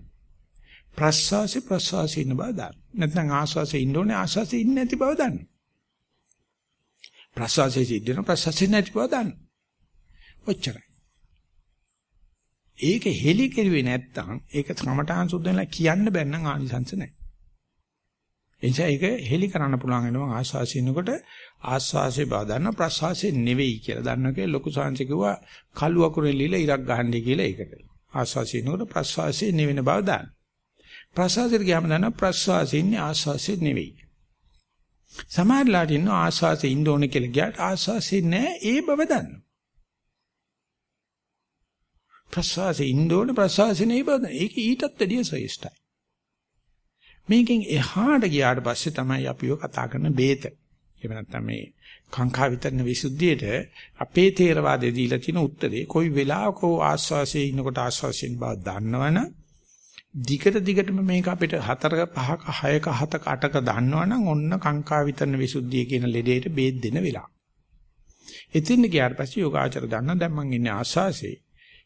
ප්‍රස්වාසි ප්‍රස්වාසි ඉන්න බව දාන්න. නැත්නම් ආස්වාසි ඉන්න ඕනේ ආස්වාසි ඉන්නේ නැති බව දාන්න. ප්‍රසවාසයේ සිද්ධ වෙන ප්‍රසවාසයේ නැති බව දන්න. ඔච්චරයි. ඒක හෙලි කෙරුවේ නැත්තම් ඒක කමඨාන් සුද්ධ වෙලා කියන්න බැන්නම් ආනිසංස නැහැ. එනිසා ඒක හෙලි කරන්න පුළුවන් වෙනවා ආස්වාසිනකොට ආස්වාසේ බව දන්න ප්‍රසවාසයේ නෙවෙයි කියලා දන්නකේ ලොකු සංසි කිව්වා කළු අකුරෙන් ලියලා ඉරක් ගහන්නේ කියලා ඒකට. ආස්වාසිනකොට ප්‍රසවාසයේ නෙවෙන බව දන්න. ප්‍රසවාසයට ගියාම දන්න ප්‍රසවාසයේ ඉන්නේ ආස්වාසයේ නෙවෙයි. සමහරලාට ඉන්න ආස්වාසේ ඉන්න ඕනේ කියලා ගියාට ආස්වාසේ නෑ ඒ බව දන්න. ප්‍රසවාසේ ඉන්න ඕනේ ප්‍රසවාසේ නේ බව දන්න. ඒක ඊටත් වැඩිය ශ්‍රේෂ්ඨයි. මේකෙන් එහාට ගියාට පස්සේ තමයි අපි ඔය කතා කරන බේත. එහෙම නැත්නම් මේ කාංකා විතරන විසුද්ධියට අපේ තේරවාදයේ දීලා තියෙන උත්තරේ කොයි වෙලාවක ආස්වාසේ ඉන්නකොට ආස්වාසයෙන් බව දන්නවනම් දිගට දිගටම මේක අපිට 4ක 5ක 6ක 7ක 8ක දන්නවනම් ඔන්න කාංකා විතරන විසුද්ධිය කියන ලෙඩේට බේත් දෙන වෙලාව. එතින් ගියාට පස්සේ යෝගාචර දන්න දැන් මං ඉන්නේ ආස්වාසේ.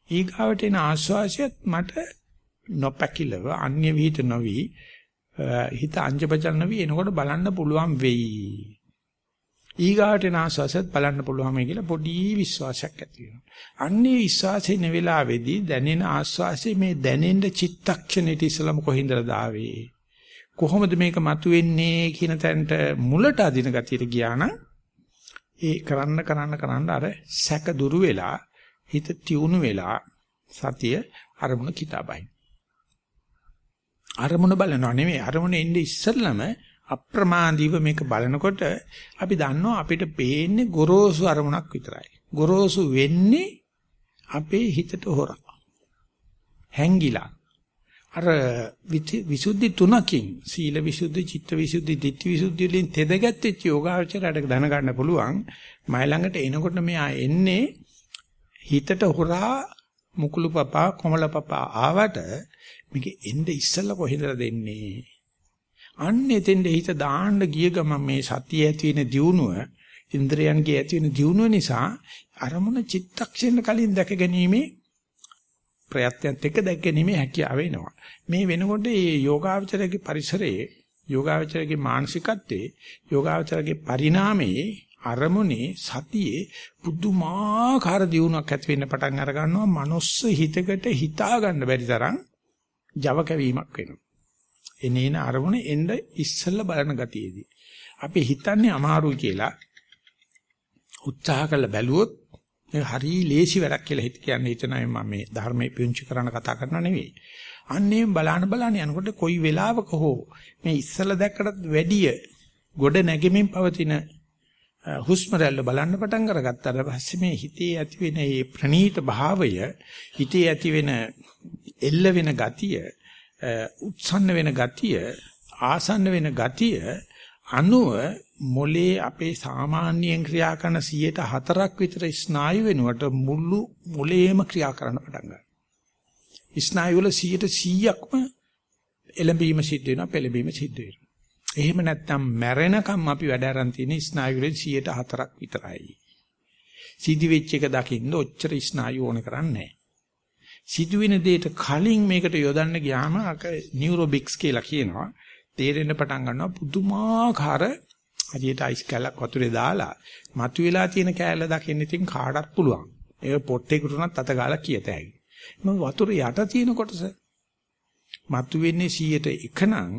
ඊගාවට එන ආස්වාසියත් මට නොපැකිලව අන්‍ය විහිිත නොවි හිත අංජබජල් නොවි එනකොට බලන්න පුළුවන් වෙයි. ඊගාට නාසසත් බලන්න පුළුවන් මේ කියලා පොඩි විශ්වාසයක් ඇති වෙනවා. අන්නේ විශ්වාසයෙන් වෙලාවේදී දැනෙන ආස්වාසේ මේ දැනෙන්න චිත්තක්ෂණයට ඉස්සලම කොහින්දද ආවේ? කොහොමද මේක මතුවෙන්නේ කියන තැනට මුලට අදින ගතියට ගියා නම් ඒ කරන්න කරන්න කරන්න අර සැක දුරු වෙලා හිත තියුණු වෙලා සතිය අරමුණ කිතාබයි. අරමුණ බලනවා නෙමෙයි අරමුණ එන්නේ ඉස්සෙල්ලම අප්‍රමාදීව මේක බලනකොට අපි දන්නවා අපිට පේන්නේ ගොරෝසු අරමුණක් විතරයි. ගොරෝසු වෙන්නේ අපේ හිතට හොරා. හැංගිලා. අර විසුද්ධි තුනකින් සීල විසුද්ධි, චිත්ත විසුද්ධි, ditthi විසුද්ධි වලින් තෙදගැත්තෙච්ච යෝගාචරයට දැනගන්න පුළුවන්. මයි ළඟට එනකොට මෙයා එන්නේ හිතට හොරා මුකුළු පපා කොමල පපා ආවට මේක එnde ඉස්සල්ලා කොහෙන්ද දෙන්නේ අන්න එතෙන්ද හිත දාන්න ගිය ගමන් මේ සතිය ඇති වෙන දියුණුව ඉන්ද්‍රයන්ගේ ඇති වෙන දියුණුව නිසා අරමුණ චිත්තක්ෂණ කලින් දැක ගැනීමේ ප්‍රයත්නයත් එක්ක දැක ගැනීමේ හැකියාව එනවා. මේ වෙනකොට මේ යෝගාවචරයේ පරිසරයේ යෝගාවචරයේ මානසිකත්වයේ යෝගාවචරයේ පරිණාමයේ අරමුණේ සතියේ පුදුමාකාර දියුණුවක් ඇති වෙන්න පටන් අර ගන්නවා මනොස්ස හිතකට හිතා ගන්න බැරි තරම් Java කැවීමක් වෙනවා. එනේන අරමුණ එන්න ඉස්සෙල්ලා බලන ගතියේදී. අපි හිතන්නේ අමාරුයි කියලා උත්සාහ කරලා බැලුවොත් ඒ හරි ලේසි වැඩක් කියලා හිත කියන්නේ හිතනයි මම මේ ධර්මයේ පුංචි කරන කතා කරනවා නෙවෙයි. අන්නේ බලන බලන යනකොට කොයි වෙලාවක හෝ මේ ඉස්සෙල්ලා දැක්කටත් වැඩිය ගොඩ නැගෙමින් පවතින හුස්ම රැල්ල බලන්න පටන් අරගත්තාට පස්සේ මේ හිතේ ඇති වෙන මේ ප්‍රනීත භාවය හිතේ ඇති වෙන එල්ල වෙන ගතිය උත්සන්න වෙන ගතිය ආසන්න වෙන ගතිය අනුව මොලේ අපේ සාමාන්‍යයෙන් ක්‍රියා කරන 104ක් විතර ස්නායු වෙනුවට මුළු මොලේම ක්‍රියා කරන්න පටන් ගන්නවා. ස්නායු වල 100%ක්ම එළඹීම සිද්ධ වෙනවා, පෙළඹීම සිද්ධ වෙනවා. එහෙම නැත්නම් මැරෙනකම් අපි වැඩ අරන් තියෙන ස්නායු වලින් 104ක් විතරයි. සිදි වෙච්ච එක දකින්න ඔච්චර ස්නායු ඕන කරන්නේ නැහැ. සිදුවෙන දෙයට කලින් මේකට යොදන්න ගියාම අක නියුරොබික්ස් කියලා කියනවා. තේරෙන්න පටන් ගන්නවා පුදුමාකාර හරියට අයිස් කැලක් වතුරේ දාලා මතුවලා තියෙන කෑල්ල දකින්න ඉතින් කාටත් පුළුවන්. ඒක පොට්ටේකට උනත් අත ගාලා කියත හැකියි. මම වතුර යට තියෙන කොටස මතුවෙන්නේ 100ට 1 නම්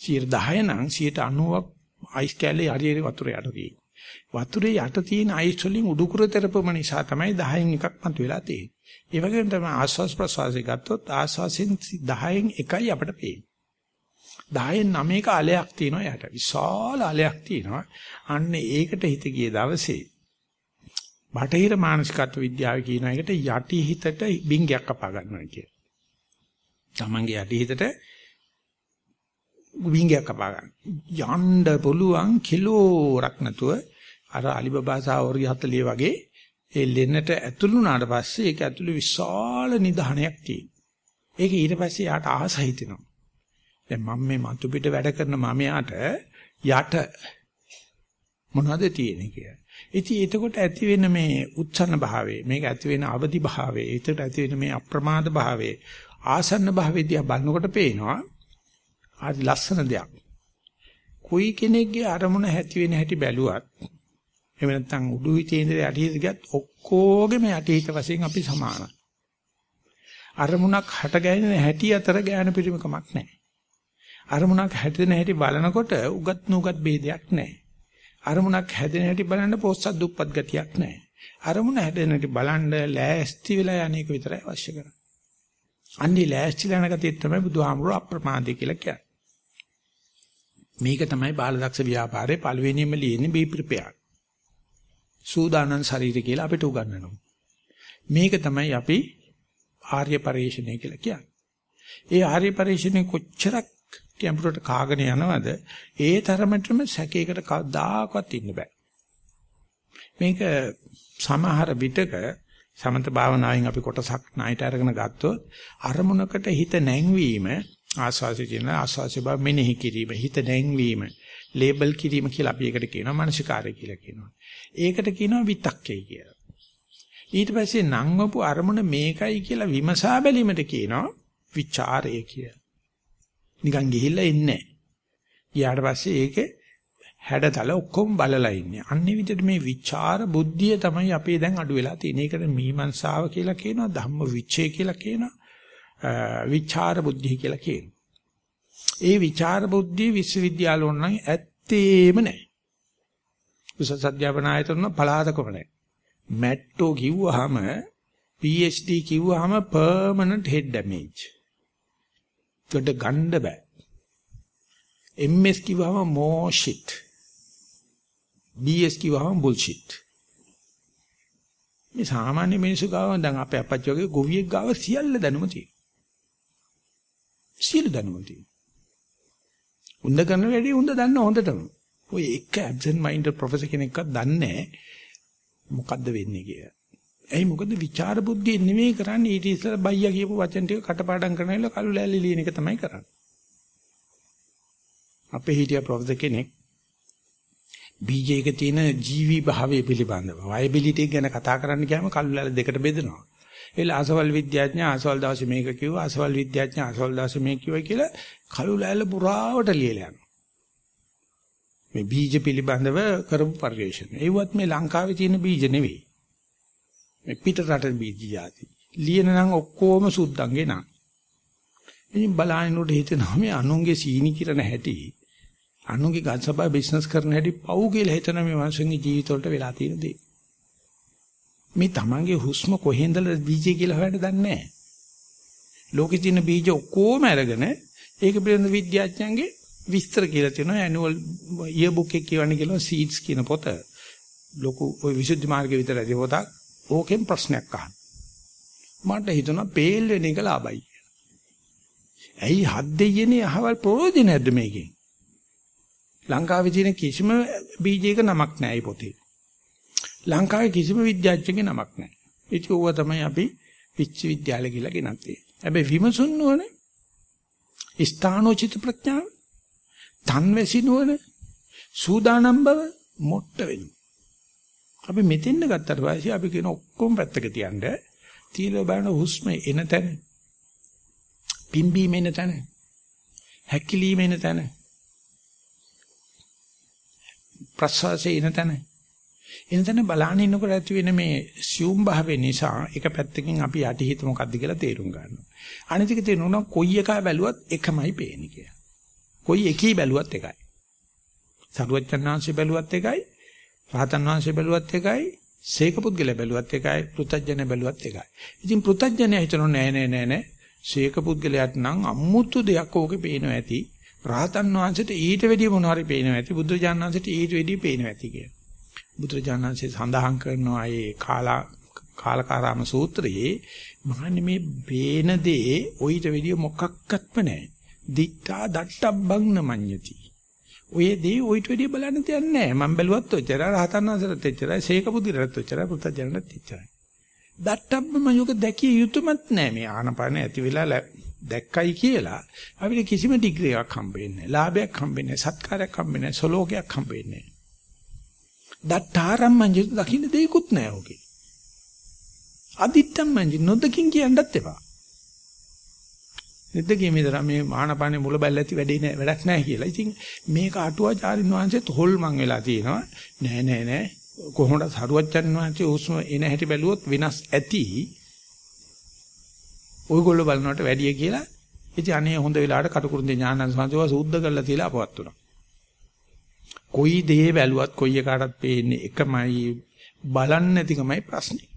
110 නම් 90ක් අයිස් කැලේ හරියට වතුර යට තියෙනවා. වතුරේ යට තියෙන අයිස් වලින් උඩුකුර තෙරපම නිසා තමයි 10න් එකක් මත වෙලා තියෙන්නේ. ඒ වගේම තමයි ආස්වාස් ප්‍රසවාසය ගත්තොත් ආස්වාසෙන් 10න් එකයි අපිට පේන්නේ. 10න් 9ක අලයක් තියෙනවා යට. විශාල අලයක් තියෙනවා. අන්න ඒකට හිත ගිය දවසේ බටහිර මානසිකත්ව විද්‍යාව කියන එකට යටි හිතට බින්ගයක් අපා ගන්නවා කිය. තමන්ගේ යටි හිතට විංගයක් කපා ගන්න. යන්න පුළුවන් කිලෝරක් නැතුව අර අලිබබා සාවරි 40 වගේ ඒ ලෙන්නට ඇතුළු වුණාට පස්සේ ඒක ඇතුළේ විශාල නිධානයක් තියෙනවා. ඒක ඊට පස්සේ යාට ආස හිතෙනවා. දැන් මම මේ මතු පිට වැඩ කරන මමයාට යට මොනවද තියෙන්නේ කියලා. ඉතින් එතකොට ඇති වෙන මේ උත්සන්න භාවය, මේක ඇති වෙන අවදි භාවය, ඒකට ඇති වෙන මේ අප්‍රමාද භාවය, ආසන්න භාවයේදී බලනකොට පේනවා ආදි ලස්සන දෙයක්. કોઈ කෙනෙක්ගේ අරමුණ ඇති වෙන හැටි බැලුවත් එහෙම නැත්නම් උඩු හිතේ ඉඳලා යටිහිත ගියත් ඔක්කොගෙම යටිහිත වශයෙන් අපි සමානයි. අරමුණක් හට ගැහෙන හැටි අතර ඥාන පිරිමකමක් නැහැ. අරමුණක් හැදෙන හැටි බලනකොට උගත් නුගත් ભેදයක් නැහැ. අරමුණක් හැදෙන හැටි බලන්න පොස්සත් දුප්පත් ගතියක් නැහැ. අරමුණ හැදෙන හැටි බලන්න ලෑස්ති වෙලා යන්නේක විතරයි අවශ්‍ය කරන්නේ. අන්නේ ලෑස්තිලා යන ගතිය තමයි බුදුහාමුදුර අප්‍රමාදී කියලා කියන්නේ. මේක තමයි බාලදක්ෂ ව්‍යාපාරයේ පළවෙනිම ලියන්නේ be prepared. සූදානම් ශරීරය කියලා අපිට උගන්වනවා. මේක තමයි අපි ආර්ය පරිශ්‍රණය කියලා කියන්නේ. ඒ ආර්ය පරිශ්‍රණය කොච්චරක් කැම්පියුටර් කාගෙන යනවද ඒ තරමටම සැකයකට කවදාකවත් ඉන්න බෑ. මේක සමහර විටක සමත භාවනාවෙන් අපි කොටසක් ණයට අරගෙන ගත්තොත් අරමුණකට හිත නැංවීම ආස්වාසිය කියන ආස්වාසිය බව මෙනෙහි කිරීම හිත නැංවීම ලේබල් කිරීම කියලා අපි ඒකට කියනවා මානසිකාරය කියලා කියනවා. ඒකට කියනවා විතක්කේ කියලා. ඊට පස්සේ නංවපු අරමුණ මේකයි කියලා විමසා බැලීමට කියනවා විචාරය කියලා. නිකන් ගිහිල්ලා ඉන්නේ නැහැ. ඊට පස්සේ ඒකේ හැඩතල ඔක්කොම බලලා ඉන්නේ. අන්නේ විදිහට මේ විචාර බුද්ධිය තමයි අපේ දැන් අඩු වෙලා තියෙන්නේ. ඒකට මීමන්සාව කියලා කියනවා, ධම්ම විචේ කියලා කියනවා, විචාර බුද්ධිය කියලා කියනවා. ඒ විචාර බුද්ධිය විශ්වවිද්‍යාල වල නම් ඇත්තේම නැහැ. උසස් අධ්‍යාපන ආයතන පලාතකම නැහැ. මැට්ටෝ කිව්වහම PhD කිව්වහම permanent head damage. ඒකට ගන්න බෑ. MS කිව්වහම more shit. BS කිව්වහම bullshit. මේ සාමාන්‍ය මිනිස්සු ගාව දැන් අපේ අපච්චි වගේ ගොවියෙක් ගාව සියල්ල දැනුම තියෙනවා. සියලු දැනුම තියෙනවා. උන්ද කරන වැඩි උන්ද දන්න හොඳටම. ඔය එක ඇබ්සන්ට් මයින්ඩ් ප්‍රොෆෙසර් කෙනෙක්වත් දන්නේ මොකද්ද වෙන්නේ කියලා. එයි මොකද විචාර බුද්ධිය නෙමෙයි කරන්නේ ඊට ඉස්සෙල්ලා බයියා කියපු වචන ටික කටපාඩම් කරනවිල කළු ලෑලි ලියන එක තමයි කරන්නේ. අපේ හිටිය ප්‍රොෆෙසර් කෙනෙක් බීජයක තියෙන ජීවි භාවය පිළිබඳව වයබිලිටි ගැන කතා කරන්න ගියාම කල්ලාල දෙකට බෙදෙනවා. එල අසවල් විද්‍යාඥයා අසවල් දවසේ මේක කිව්වා අසවල් විද්‍යාඥයා අසවල් දවසේ මේක කිව්වා කියලා කළුලෑල්ල පුරාවට ලියලා යනවා. මේ බීජ පිළිබඳව කරපු පරිශන. ඒවත් මේ ලංකාවේ තියෙන බීජ නෙවෙයි. මේ පිට රට බීජ જાති. ලියන නම් ඔක්කොම සුද්දන්ගේ නම්. ඉතින් බලහිනුට හිතෙනවා මේ අනුන්ගේ සීනි කිරණ හැටි අනුන්ගේ ගන්සබා බිස්නස් කරන හැටි පව් කියලා හිතන මේ මිනිස්සුන්ගේ ජීවිතවලට වෙලා තියෙන දේ. මේ තමන්ගේ හුස්ම කොහෙන්දල බීජය කියලා හොයන්න දන්නේ නැහැ. ලෝකේ තියෙන බීජ ඔක්කොම අරගෙන ඒක පිළිබඳ විද්‍යාඥයන්ගේ විස්තර කියලා තියෙනවා ඇනුවල් ඉයර් බුක් එකේ කියවන්නේ කියලා සීඩ්ස් කියන පොත. ලොකු ওই විසුද්ධි මාර්ගයේ විතර ඇති පොතක්. ඕකෙන් ප්‍රශ්නයක් අහන්න. මට හිතුණා පේල් වෙන එක ලාභයි. ඇයි හත් දෙයියනේ අහවල් ප්‍රයෝජන නැද්ද මේකෙන්? ලංකාවේ තියෙන කිසිම බීජයක නමක් නැහැ පොතේ. ලංකාවේ කිසිම විද්‍යාඥයෙකුගේ නමක් නැහැ. ඒක ඕවා තමයි අපි විශ්වවිද්‍යාලය කියලා ගෙනත්තේ. හැබැයි විමසුන් නොවනේ ස්ථානෝචිත ප්‍රඥාව, තන්වැසි නොවන සූදානම් බව මොට්ට වෙනවා. අපි මෙතෙන්ද ගත්තට පස්සේ අපි කියන ඔක්කොම පැත්තක තියන්න තීල බලන හුස්ම එන තැන පිම්බීම එන තැන හැකිලිම එන තැන ප්‍රසවාසයේ එන තැන එනතන බලන්න ඉන්නකොට ඇති වෙන මේ සියුම් භාවය නිසා එක පැත්තකින් අපි යටිහිත මොකද්ද කියලා තේරුම් ගන්නවා. අනිත් එක තේරුණා කොයි එක බැලුවත් එකමයි පේන්නේ කියලා. කොයි එකී බැලුවත් එකයි. සරුවච්චන්හන්සේ බැලුවත් එකයි, රහතන් වහන්සේ බැලුවත් එකයි, සීක පුද්ගල බැලුවත් එකයි, පෘතජ්ජන බැලුවත් එකයි. ඉතින් පෘතජ්ජනය හිතනෝ නෑ නෑ නෑ නෑ. සීක පුද්ගලයාට නම් අමුතු දෙයක් ඕකේ පේනවා ඇති. රහතන් වහන්සේට ඊට වැඩිය මොනවාරි පේනවා ඇති. බුද්ධ ඥානන්සේට ඊට වැඩිය පේනවා ඇති කියලා. බුදුරජාණන්සේ සඳහන් කරනවා ඒ කාලා කාලකාරාම සූත්‍රයේ මහන්නේ මේ බේන දේ ඔయిత වෙඩිය මොකක්වත්ම නැහැ. දිත්තා දට්ටබ්බං නමඤ්ඤති. ඔය දේ ඔයිට වැඩි බලන්න දෙයක් නැහැ. මම බැලුවත් ඔච්චර රහතන් වහන්සේට එච්චරයි, සීක බුදුරට ඔච්චරයි, පුත්තජනට එච්චරයි. දට්ටබ්බම යෝග දැකිය යුතුයමත් නැහැ. මේ ආනපාන ඇති වෙලා දැක්කයි කියලා අපිට කිසිම ඩිග්‍රී එකක් හම්බෙන්නේ නැහැ. ලාභයක් හම්බෙන්නේ නැහැ. සත්කාරයක් හම්බෙන්නේ නැහැ. සලෝකයක් හම්බෙන්නේ නැහැ. දත්තාරම්මං දකින්න දෙයක්වත් නැහැ ඔකේ. අදිත්තම්මං නොදකින් කියන්නත් එපා. නිද්දකේ මේතර මේ මානපානේ මුල බැල්ල ඇති වැඩේ නෑ වැඩක් නෑ කියලා. ඉතින් මේක අටුවාචාරින් වහන්සේත් හොල්මන් වෙලා තියෙනවා. නෑ නෑ නෑ කොහොමද සරුවච්චන් වහන්සේ උස්ම එන හැටි බැලුවොත් වෙනස් ඇති. ඔයගොල්ලෝ බලනවට වැඩිය කියලා. ඉතින් අනේ හොඳ වෙලාවට කටුකුරුන්දේ ඥානන් සංසෝව සූද්ධ කරලා තියලා අපවත් වුණා. කොයි දේ බැලුවත් කොයි එකකටත් පේන්නේ එකමයි බලන්නේ නැතිකමයි ප්‍රශ්නේ.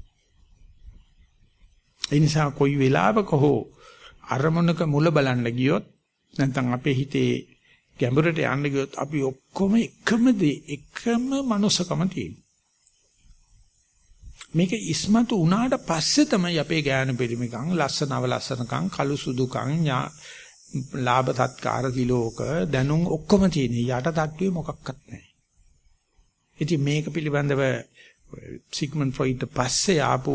ඒ නිසා කොයි වෙලාවක හෝ අරමුණක මුල බලන්න ගියොත් නැත්නම් අපේ හිතේ ගැඹුරට යන්න ගියොත් අපි ඔක්කොම එකම දේ එකම මනුස්සකම තියෙනවා. මේක ඉස්මතු වුණාට පස්සේ තමයි අපේ ඥාන පරිමිකං ලස්සනව ලස්සනකම් කළු සුදුකම් ලාභ තත්කාර තිලෝක දැනුම් ඔක්කොම තියෙන යට තට්ටුවේ මොකක්වත් නැහැ. ඉතින් මේක පිළිබඳව සිග්මන්ඩ් ෆ්‍රොයිඩ් පස්සේ ආපු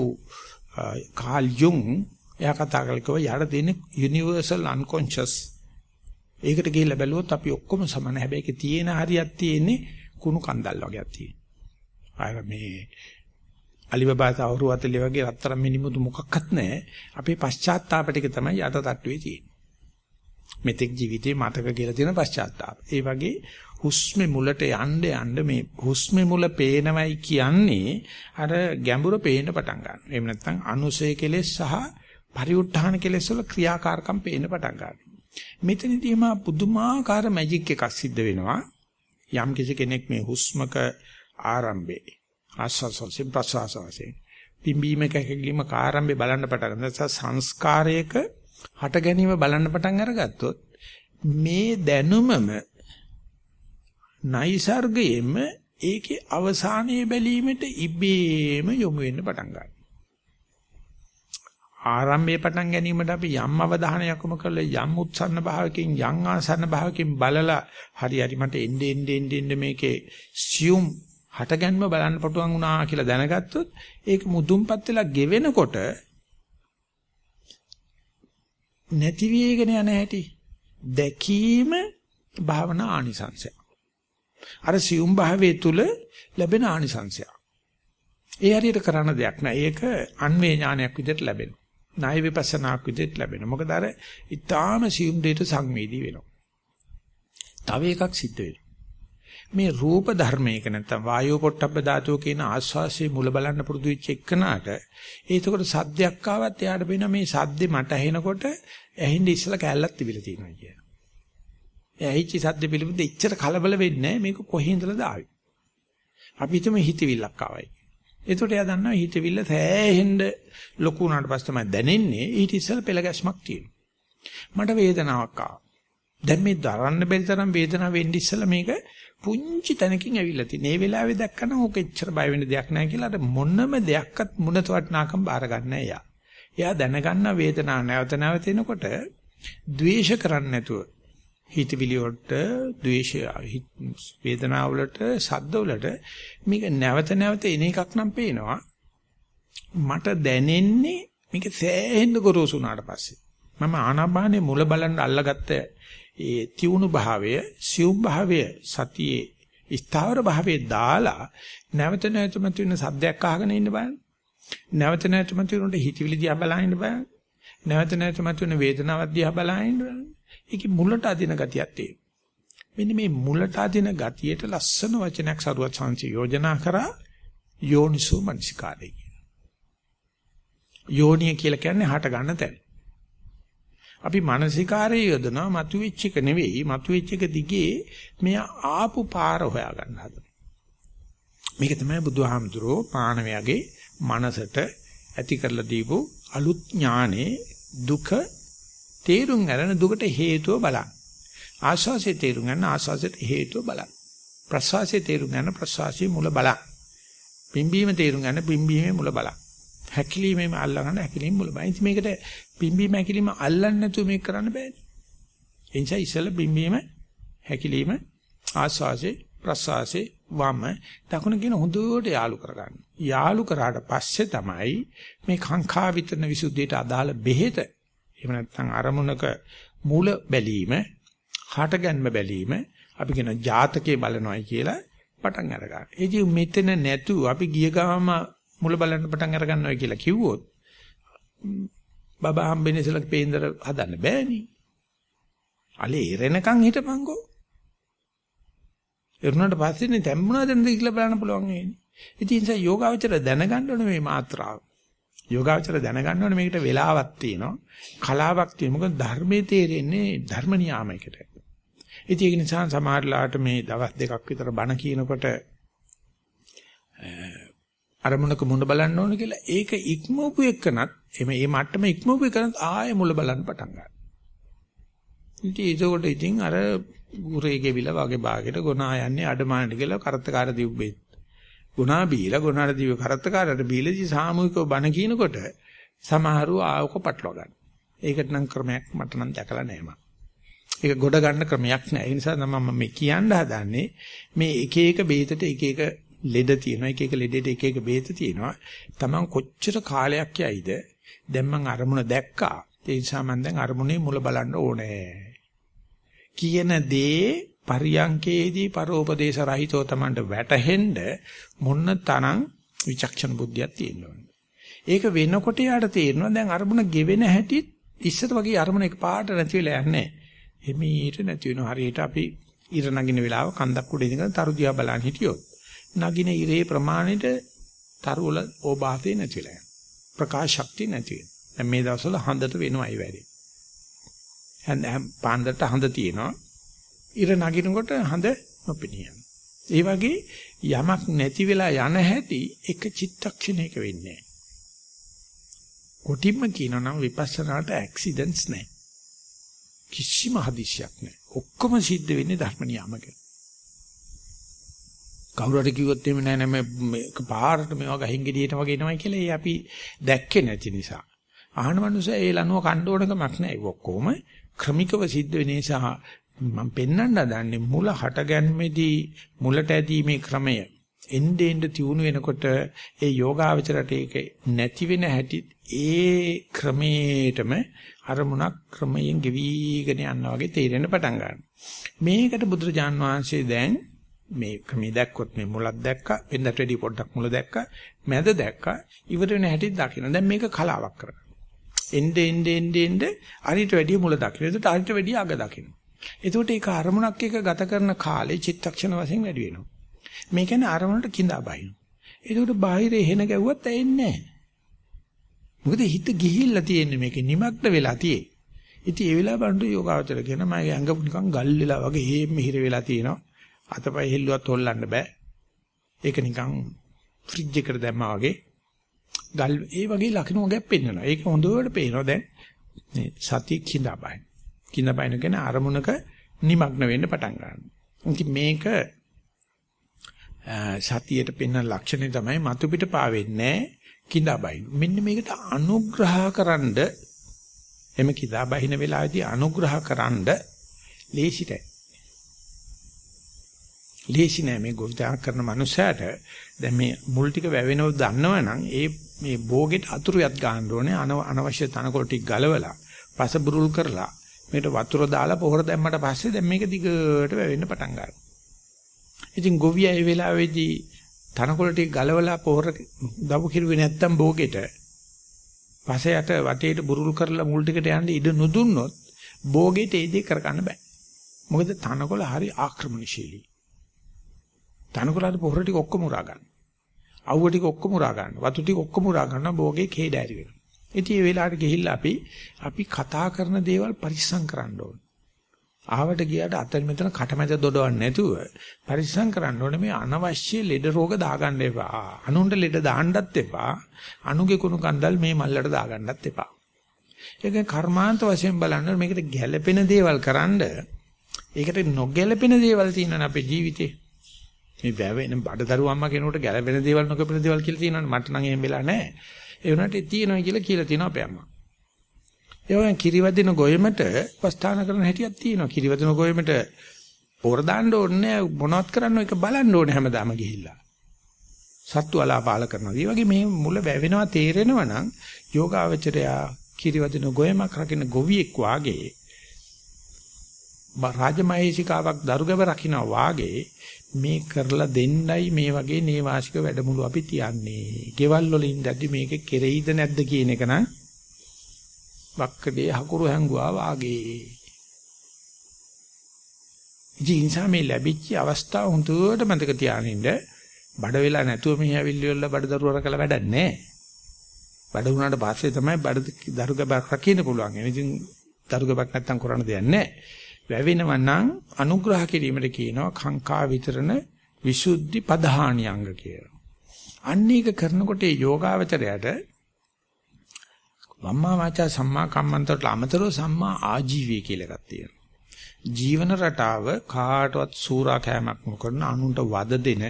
කාල් යුන් එයා කතා කළකව යට තියෙන යුනිවර්සල් අන්කොන්ෂස් ඒකට ගිහිල්ලා බැලුවොත් අපි ඔක්කොම සමාන හැබැයි ඒකේ තියෙන හරියක් තියෙන්නේ කුණු කන්දල් වගේක් තියෙනවා. අර මේ අලිබබා තවරු අතලේ වගේ රත්තරන් මිනිමුතු මොකක්වත් නැහැ. අපේ පශ්චාත්තාප ටික තමයි යට තට්ටුවේ තියෙන්නේ. මෙතෙක් ජීවිතේ මතක කියලා තියෙන පශ්චාත්තාප. ඒ වගේ හුස්මේ මුලට යන්න යන්න මේ හුස්මේ මුල පේනවයි කියන්නේ අර ගැඹුර පේන්න පටන් ගන්නවා. එහෙම නැත්නම් අනුසය කෙලෙස් සහ පරිඋත්ථාන කෙලෙස් වල ක්‍රියාකාරකම් පේන්න පටන් ගන්නවා. මෙතනදී මා පුදුමාකාර මැජික් එකක් සිද්ධ වෙනවා. යම් කිසි කෙනෙක් මේ හුස්මක ආරම්භයේ ආස්වාසයෙන් ප්‍රසවාසයෙන් පිම්බීමක හැකිලිම කාරම්භේ බලන්න පටන් ගන්නවා. සංස්කාරයක හට ගැනීම බලන්න පටන් අරගත්තොත් මේ දැනුමම නයිසර්ගයෙන්ම ඒකේ අවසානයේ බැලීමට ඉබේම යොමු වෙන්න පටන් ගන්නවා. ආරම්භයේ පටන් ගැනීමට අපි යම් අවධානයක් යොමු කරලා යම් උත්සන්න භාවකින් යම් ආසන්න භාවකින් බලලා හරි හරි මට එන්නේ එන්නේ එන්නේ මේකේ සියුම් හටගන්ම බලන්න පටුවන් වුණා කියලා දැනගත්තොත් ඒක මුදුන්පත් වෙලා ගෙවෙනකොට නැති වේගන යන හැටි දැකීම භාවනා ආනිසංශය. අර සියුම් භාවයේ තුල ලැබෙන ආනිසංශය. ඒ හරියට කරන්න දෙයක් නෑ. ඒක අන්වේ ඥානයක් විදිහට ලැබෙනවා. ණය විපස්සනාක් විදිහට ලැබෙනවා. මොකද අර ඊටාම සියුම් දෙයට සංවේදී වෙනවා. තව එකක් සිද්ධ වෙනවා. මේ රූප ධර්මයක නැත්තම් වායෝ පොට්ටබ්බ ධාතුව කියන ආස්වාසිය මුල බලන්න පුරුදු වෙච්ච එකනට ඒතකොට සද්දයක් ආවත් එයාට වෙන මේ සද්දේ මට ඇහෙනකොට ඇහිඳ ඉස්සලා කැලලක් තිබිලා තියෙනවා කියන. ඇහිච්ච සද්ද පිළිබඳ ඉච්චර කලබල වෙන්නේ මේක කොහේ ඉඳලාද ආවේ. අපි හිතමු හිතවිල්ලක් ආවයි. එතකොට එයා දන්නවා හිතවිල්ල සෑහෙන්න ලොකු වුණාට පස්සේ තමයි දැනෙන්නේ ඊට ඉස්සලා පෙළ ගැස්මක් තියෙනවා. මට වේදනාවක් ආවා. දැන් මේ දරන්න බැරි තරම් වේදනාව වෙන්න ඉස්සලා මේක පුංචි තැනකින් ඇවිල්ලා තියෙන. මේ වෙලාවේ දැක්කම ඕක එච්චර බය වෙන්න දෙයක් නැහැ කියලා අර මොනම දෙයක්වත් මුණත වටනාකම් බාර ගන්න එයා. එයා දැනගන්න වේදනාව නැවත නැවත එනකොට ද්වේෂ කරන්නේ නැතුව හිතවිලි වලට ද්වේෂය වේදනාව වලට සද්ද වලට මේක නැවත නැවත එන එකක් නම් පේනවා. මට දැනෙන්නේ මේක සෑහෙන්න ගොරෝසු වුණාට පස්සේ. මම ආනාපානේ මුල බලන්න අල්ලගත්ත ඒ තියුණු භාවය, සියුම් භාවය සතියේ ස්ථාවර භාවයේ දාලා නැවත නැවත මතුවෙන සද්දයක් අහගෙන ඉන්න බලන්න. නැවත නැවත මතුවෙනට හිතවිලි දිහා බලන්න බලන්න. නැවත නැවත මතුවෙන වේදනාවක් දිහා බලන්න බලන්න. ඒකේ මුලට අදින ගතියක් තියෙනවා. මෙන්න මේ මුලට අදින ගතියට ලස්සන වචනයක් සරුවත් සංසි යෝජනා කරා යෝනිසෝ මනසිකාරය. යෝනිය කියලා කියන්නේ හට ගන්න තැන. අපි මානසිකාරයේ යොදනවා මතුවෙච්ච එක නෙවෙයි මතුවෙච්ච එක දිගේ මෙය ආපු පාර හොයාගන්න හදනවා. මේක තමයි බුදුහාමුදුරෝ පාණවයාගේ මනසට ඇති කරලා දීපු අලුත් ඥානේ දුක තේරුම් ගන්න දුකට හේතුව බලන්න. ආස්වාසේ තේරුම් ගන්න ආස්වාසයට හේතුව බලන්න. ප්‍රසවාසයේ තේරුම් ගන්න ප්‍රසවාසයේ මුල බලන්න. පිම්බීම තේරුම් ගන්න පිම්බීමේ මුල බලන්න. හැකිලීමේ අල්ලගන්න හැකිලීම මුල බලන්න. ඉතින් මේකට පිම්බීම හැකිලිම අල්ලන්නේ නැතුව මේක කරන්න බෑනේ. එනිසා ඉසල බිම්බීම හැකිලිම ආස්වාසේ ප්‍රසවාසේ වම දකුණ කියන හොඳට යාලු කරගන්න. යාලු කරාට පස්සේ තමයි මේ කාංකා විතරන විසුද්ධියට අදාළ බෙහෙත එහෙම නැත්නම් අරමුණක මූල බැලීම, හටගන්ම බැලීම අපි කියන ජාතකයේ බලනවායි කියලා පටන් අරගන්න. ඒ කිය මෙතන නැතු අපි ගිය ගාම මුල බලන්න පටන් අරගන්නවා කියලා කිව්වොත් බබා හම්බෙන්නේ ඉස්සලා පේන්දර හදන්න බෑනේ. අලේ ඉරෙනකන් හිටපන්කෝ. ඉරුණාට පස්සේනේ තැම්බුණාද නැද්ද කියලා බලන්න පුළුවන් වෙන්නේ. ඉතින් ඒ නිසා යෝගාවචර දැනගන්න ඕනේ මේ මාත්‍රාව. යෝගාවචර දැනගන්න ඕනේ මේකට වෙලාවක් තියෙනවා. කලාවක් තියෙනවා. මොකද ධර්මයේ තේරෙන්නේ ධර්ම නියාමයකට. ඉතින් ඒක නිසා සමහරලාට මේ දවස් දෙකක් විතර බණ කියනකොට අරමුණක මුණ බලන්න ඕන කියලා ඒක ඉක්මවපු එකනත් එමෙ මේ මට්ටම ඉක්මවපු එකනත් ආයෙ මුල බලන්න පටන් ගන්නවා. ඉතින් ඒකෝට ඉතින් අර උරේ ගෙවිලා වගේ භාගයට ගොනා යන්නේ අඩමානට කියලා කරත්තකාර දිව්බේ. ගුණා බීලා ගුණාට දිව කරත්තකාරට බීලදී සාමූහිකව බණ කියනකොට සමහරව ආවක පටලවා ගන්න. ඒකට නම් ක්‍රමයක් මට නම් දැකලා නැහැ මම. ඒක ගොඩ ගන්න ක්‍රමයක් නැහැ. ඒ නිසා තමයි මම මේ කියන්න හදන්නේ මේ එක එක බේතට එක එක ලෙඩ තියෙනවා. එක එක ලෙඩේට එක එක බේත තියෙනවා. Taman කොච්චර කාලයක් යයිද? දැන් මං අරමුණ දැක්කා. ඒ නිසා මම දැන් අරමුණේ මුල බලන්න ඕනේ. කියන දේ පරියංකේදී පරෝපදේශ රහිතව Tamanට වැටහෙන්න මොන්න තරම් විචක්ෂණ බුද්ධියක් තියෙනවා. ඒක වෙනකොට යාට තේරෙනවා දැන් අරමුණ ගෙවෙන හැටි ඉස්සර වගේ අරමුණ එක පාට නැති වෙලා යන්නේ. එමීට නැති වෙනවා. හරියට අපි ඉර නගින වෙලාව කන්දක් උඩ ඉඳගෙන තරු දිහා බලන් හිටියොත් නගින ඉරේ ප්‍රමාණයට තරු වල ඕබාතේ නැති වෙලා යනවා. ප්‍රකාශ ශක්තිය නැති වෙනවා. දැන් මේ දවස්වල හඳට වෙනවා ඒ වැඩේ. හැන්ද පාන්දරට හඳ තියෙනවා. ඉර නගිනකොට හඳ නොපෙනිය. ඒ වගේ යමක් නැති වෙලා යන හැටි එක චිත්තක්ෂණයක වෙන්නේ නැහැ. කොටිම්ම කියනවා නම් විපස්සනාට ඇක්සිඩන්ට්ස් නැහැ. කිසිම හදිසියක් නැහැ. ඔක්කොම සිද්ධ වෙන්නේ ධර්ම නියාමක. කවුරු හරි කිව්වොත් එහෙම නෑ නෑ මේ පාරට මේවා ගහින් ගෙඩියට වගේ එනවයි කියලා ඒ අපි දැක්කේ නැති නිසා. අහන මනුස්සය ඒ ලනුව කණ්ඩ ඕනකමක් නෑ. ඒක ඔක්කොම ක්‍රමිකව සිද්ධ වෙන නිසා මම පෙන්වන්න හදන්නේ මුල හටගන්මේදී මුලට ඇදීමේ ක්‍රමය එnde end තියුණු වෙනකොට ඒ යෝගාවචරයට ඒක නැති වෙන හැටි ඒ ක්‍රමේටම අරමුණක් ක්‍රමයෙන් ගෙවිගෙන යනවා වගේ තේරෙන්න පටන් ගන්නවා. මේකට බුදුරජාන් වහන්සේ දැන් මේ ක්‍රමී දැක්කොත් මේ මුලක් දැක්කා, වෙනදට වැඩි පොඩ්ඩක් මුල දැක්කා, මැද දැක්කා, ඉවර වෙන හැටි දකින්න. දැන් මේක කලාවක් කරගන්න. එnde ende ende ende අරිට වැඩි මුල දකින්න. ඒකට අරිට වැඩි අග දකින්න. එතකොට ඒක අරමුණක් එක ගත කරන කාලේ චිත්තක්ෂණ වශයෙන් වැඩි වෙනවා. මේ කියන්නේ අරමුණට கிඳා බහිනවා. ඒකට බාහිර එහෙන ගැව්වත් ඇෙන්නේ නැහැ. මොකද හිත ගිහිල්ලා තියෙන්නේ මේකේ නිමග්න වෙලා තියෙන්නේ. ඉතින් ඒ වෙලාව බලන්න යෝගාවචර කියන මගේ ඇඟ නිකන් ගල් වෙලා වගේ හේම හිර වෙලා තියෙනවා. අතපය හෙල්ලුවත් හොල්ලන්න බෑ. ඒක නිකන් ෆ්‍රිජ් එකට දැම්මා වගේ ගල් ඒ වගේ ලක්ෂණ වගේක් පෙන්වනවා. ඒක හොඳට පේනවා දැන් මේ සතිය කිඳා බයි. කිඳා බයින කියන අරමුණක නිමග්න වෙන්න පටන් ගන්නවා. ඉතින් මේක සතියට පෙන්වන ලක්ෂණය තමයි මතු පිට පාවෙන්නේ කිඳා බයින. මෙන්න මේකට අනුග්‍රහකරනද එමෙ කිඳා බහින වෙලාවේදී අනුග්‍රහකරනද ලේසිතයි. ලේසි නෑ මේ ගොවිතැන් කරන මනුස්සයාට දැන් මේ මුල් ටික වැවෙනව දන්නවනම් ඒ මේ භෝගෙට අතුරුයක් ගන්න ඕනේ අනවශ්‍ය තනකොළ ටික ගලවලා පස බුරුල් කරලා මේකට වතුර දාලා පොහොර දැම්මට පස්සේ දැන් මේක දිගට වැවෙන්න පටන් ගන්නවා. ඉතින් ගොවියා ඒ වෙලාවේදී තනකොළ ටික ගලවලා පොහොර දබු කිරුවේ නැත්තම් භෝගෙට පසයට වටේට බුරුල් කරලා මුල් ටිකට යන්න ඉඩ නොදුන්නොත් භෝගෙට ඒ දේ කරගන්න බෑ. මොකද තනකොළ හරි ආක්‍රමණශීලී. තනකොළට පොහොර ටික ඔක්කොම උරා ගන්න. අවුව ටික ඔක්කොම උරා ගන්න. වතු ටික ඔක්කොම උරා ගන්න භෝගේ කේඩෑරි වෙනවා. ඉතින් මේ වෙලාවට ගිහිල්ලා අපි අපි කතා කරන දේවල් පරිස්සම් කරන්න ඕනේ. ආවට ගියාට අතන මෙතන කටමැද දොඩවන්නේ නැතුව පරිස්සම් කරන්න ඕනේ මේ අනවශ්‍ය ලෙඩ රෝග දාගන්න එපා. අනුන්ට ලෙඩ දාන්නත් එපා. අනුගේ කුණු කන්දල් මේ මල්ලට දාගන්නත් එපා. ඒක කර්මාන්ත වශයෙන් බලන්න මේකට ගැළපෙන දේවල් කරන්න ඒකට නොගැළපෙන දේවල් තියෙනවනේ අපේ ජීවිතේ. මේ වැවෙන බඩදරු අම්මා කෙනෙකුට ගැළපෙන දේවල් නොගැළපෙන දේවල් කියලා තියෙනවනේ මට නම් එහෙම වෙලා නැහැ. ඒ වුණාට තියෙනවා කියලා කියලා තියෙනවා අපේ අම්මා. ඒ වගේ කිරිවදින ගොයමට උපස්ථාන කරන හැටියක් තියෙනවා. කිරිවදින ගොයමට පොර දාන්න ඕනේ මොනවත් කරන්න ඒක බලන්න ඕනේ හැමදාම ගිහිල්ලා. සත්තු අලාපාල කරනවා. ඒ වගේ මේ මුල වැවෙනවා තේරෙනවා නම් යෝගාවචරයා කිරිවදින ගොයමක් රකින්න ගොවියෙක් වාගේ රාජමහේසිකාවක් දරුගව රකින්න වාගේ මේ කරලා දෙන්නයි මේ වගේ නේවාසික වැඩමුළු අපි තියන්නේ. ගෙවල් වල ඉඳද්දි මේක කෙරෙයිද නැද්ද කියන එක නම් වක්කඩේ හකුරු හැංගුවා වාගේ. ඉතින් මේ ලැබිච්ච අවස්ථාව හුදුවට මතක තියානින්න බඩ වෙලා නැතුව මෙහි ඇවිල්ලි වල බඩ දරුවර කළ වැඩක් නැහැ. බඩ වුණාට පස්සේ තමයි බඩ දරුගබක් රකින්න පුළුවන්. ඉතින් දරුගබක් නැත්තම් කරන්න දෙයක් නැහැ. වැවෙනවා නම් අනුග්‍රහ කිරීමට කියනවා කාංකා විතරන විසුද්ධි පධානියංග කියලා. අන්න ඒක කරනකොට ඒ යෝගාවචරයට වම්මා වාචා සම්මා කම්මන්තට අමතරව සම්මා ආජීවය කියලා එකක් තියෙනවා. ජීවන රටාව කාටවත් සූරා කෑමක් නොකරන අනුන්ට වද දෙන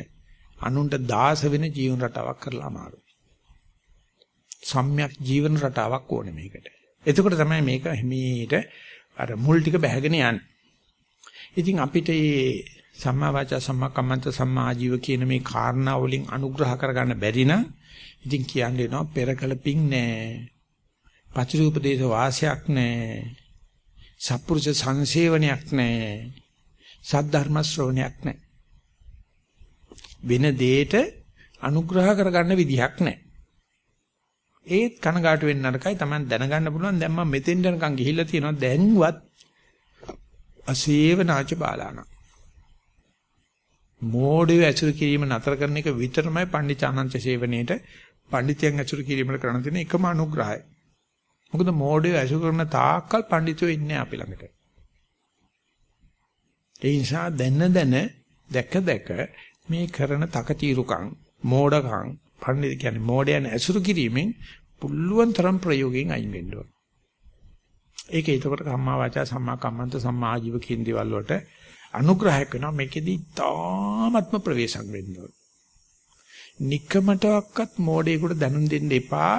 අනුන්ට දාස වෙන ජීවන රටාවක් කරලා අමාරුයි. සම්‍යක් ජීවන රටාවක් ඕනේ මේකට. එතකොට තමයි මේක හිමීට අර මුල් ටික බැහැගෙන යන්නේ. ඉතින් අපිට මේ සම්මා වාචා සම්මා කම්මන්ත සම්මා ආජීව කියන මේ කාරණා වලින් අනුග්‍රහ කරගන්න බැරි නම් ඉතින් කියන්නේ නෝ පෙරකල පිං නෑ. පතිරූපදේශ වාසයක් නෑ. සත්පුරුෂ සංසේවනයක් නෑ. සද්ධර්ම ශ්‍රවණයක් නෑ. වෙන දෙයකට අනුග්‍රහ කරගන්න විදිහක් නෑ. ඒත් කනගාටු වෙන්න නරකයි Taman දැනගන්න පුළුවන් දැන් මම මෙතෙන් යනකම් ගිහිල්ලා තියෙනවා දැන්වත් අසේවනාච බාලාන මෝඩය ඇසුරු කිරීම නතර කරන එක විතරමයි පණ්ඩිතානන්ත සේවනයේට පණ්ඩිතයන් ඇසුරු කිරීමල කරන තියෙන එකම අනුග්‍රහය. මොකද මෝඩය ඇසුරු කරන තාක්කල් පණ්ඩිතයෝ ඉන්නේ අපි ළඟට. ඒ නිසා දැන දැන දැක දැක මේ කරන තකතිරුකම් මෝඩකම් පඬිත් කියන්නේ මෝඩයන් ඇසුරු කිරීමෙන් පුළුවන් තරම් ප්‍රයෝගයෙන් අයින් වෙන්න ඕන. ඒක ඒකට සම්මා වාචා සම්මා කම්මන්ත සම්මා ආජීව කියන දේවල් වලට අනුග්‍රහයක් වෙනවා මේකෙදි තාමත්ම ප්‍රවේශම් වෙන්න ඕන. নিকමටවත් මෝඩයෙකුට දැනුම් දෙන්න එපා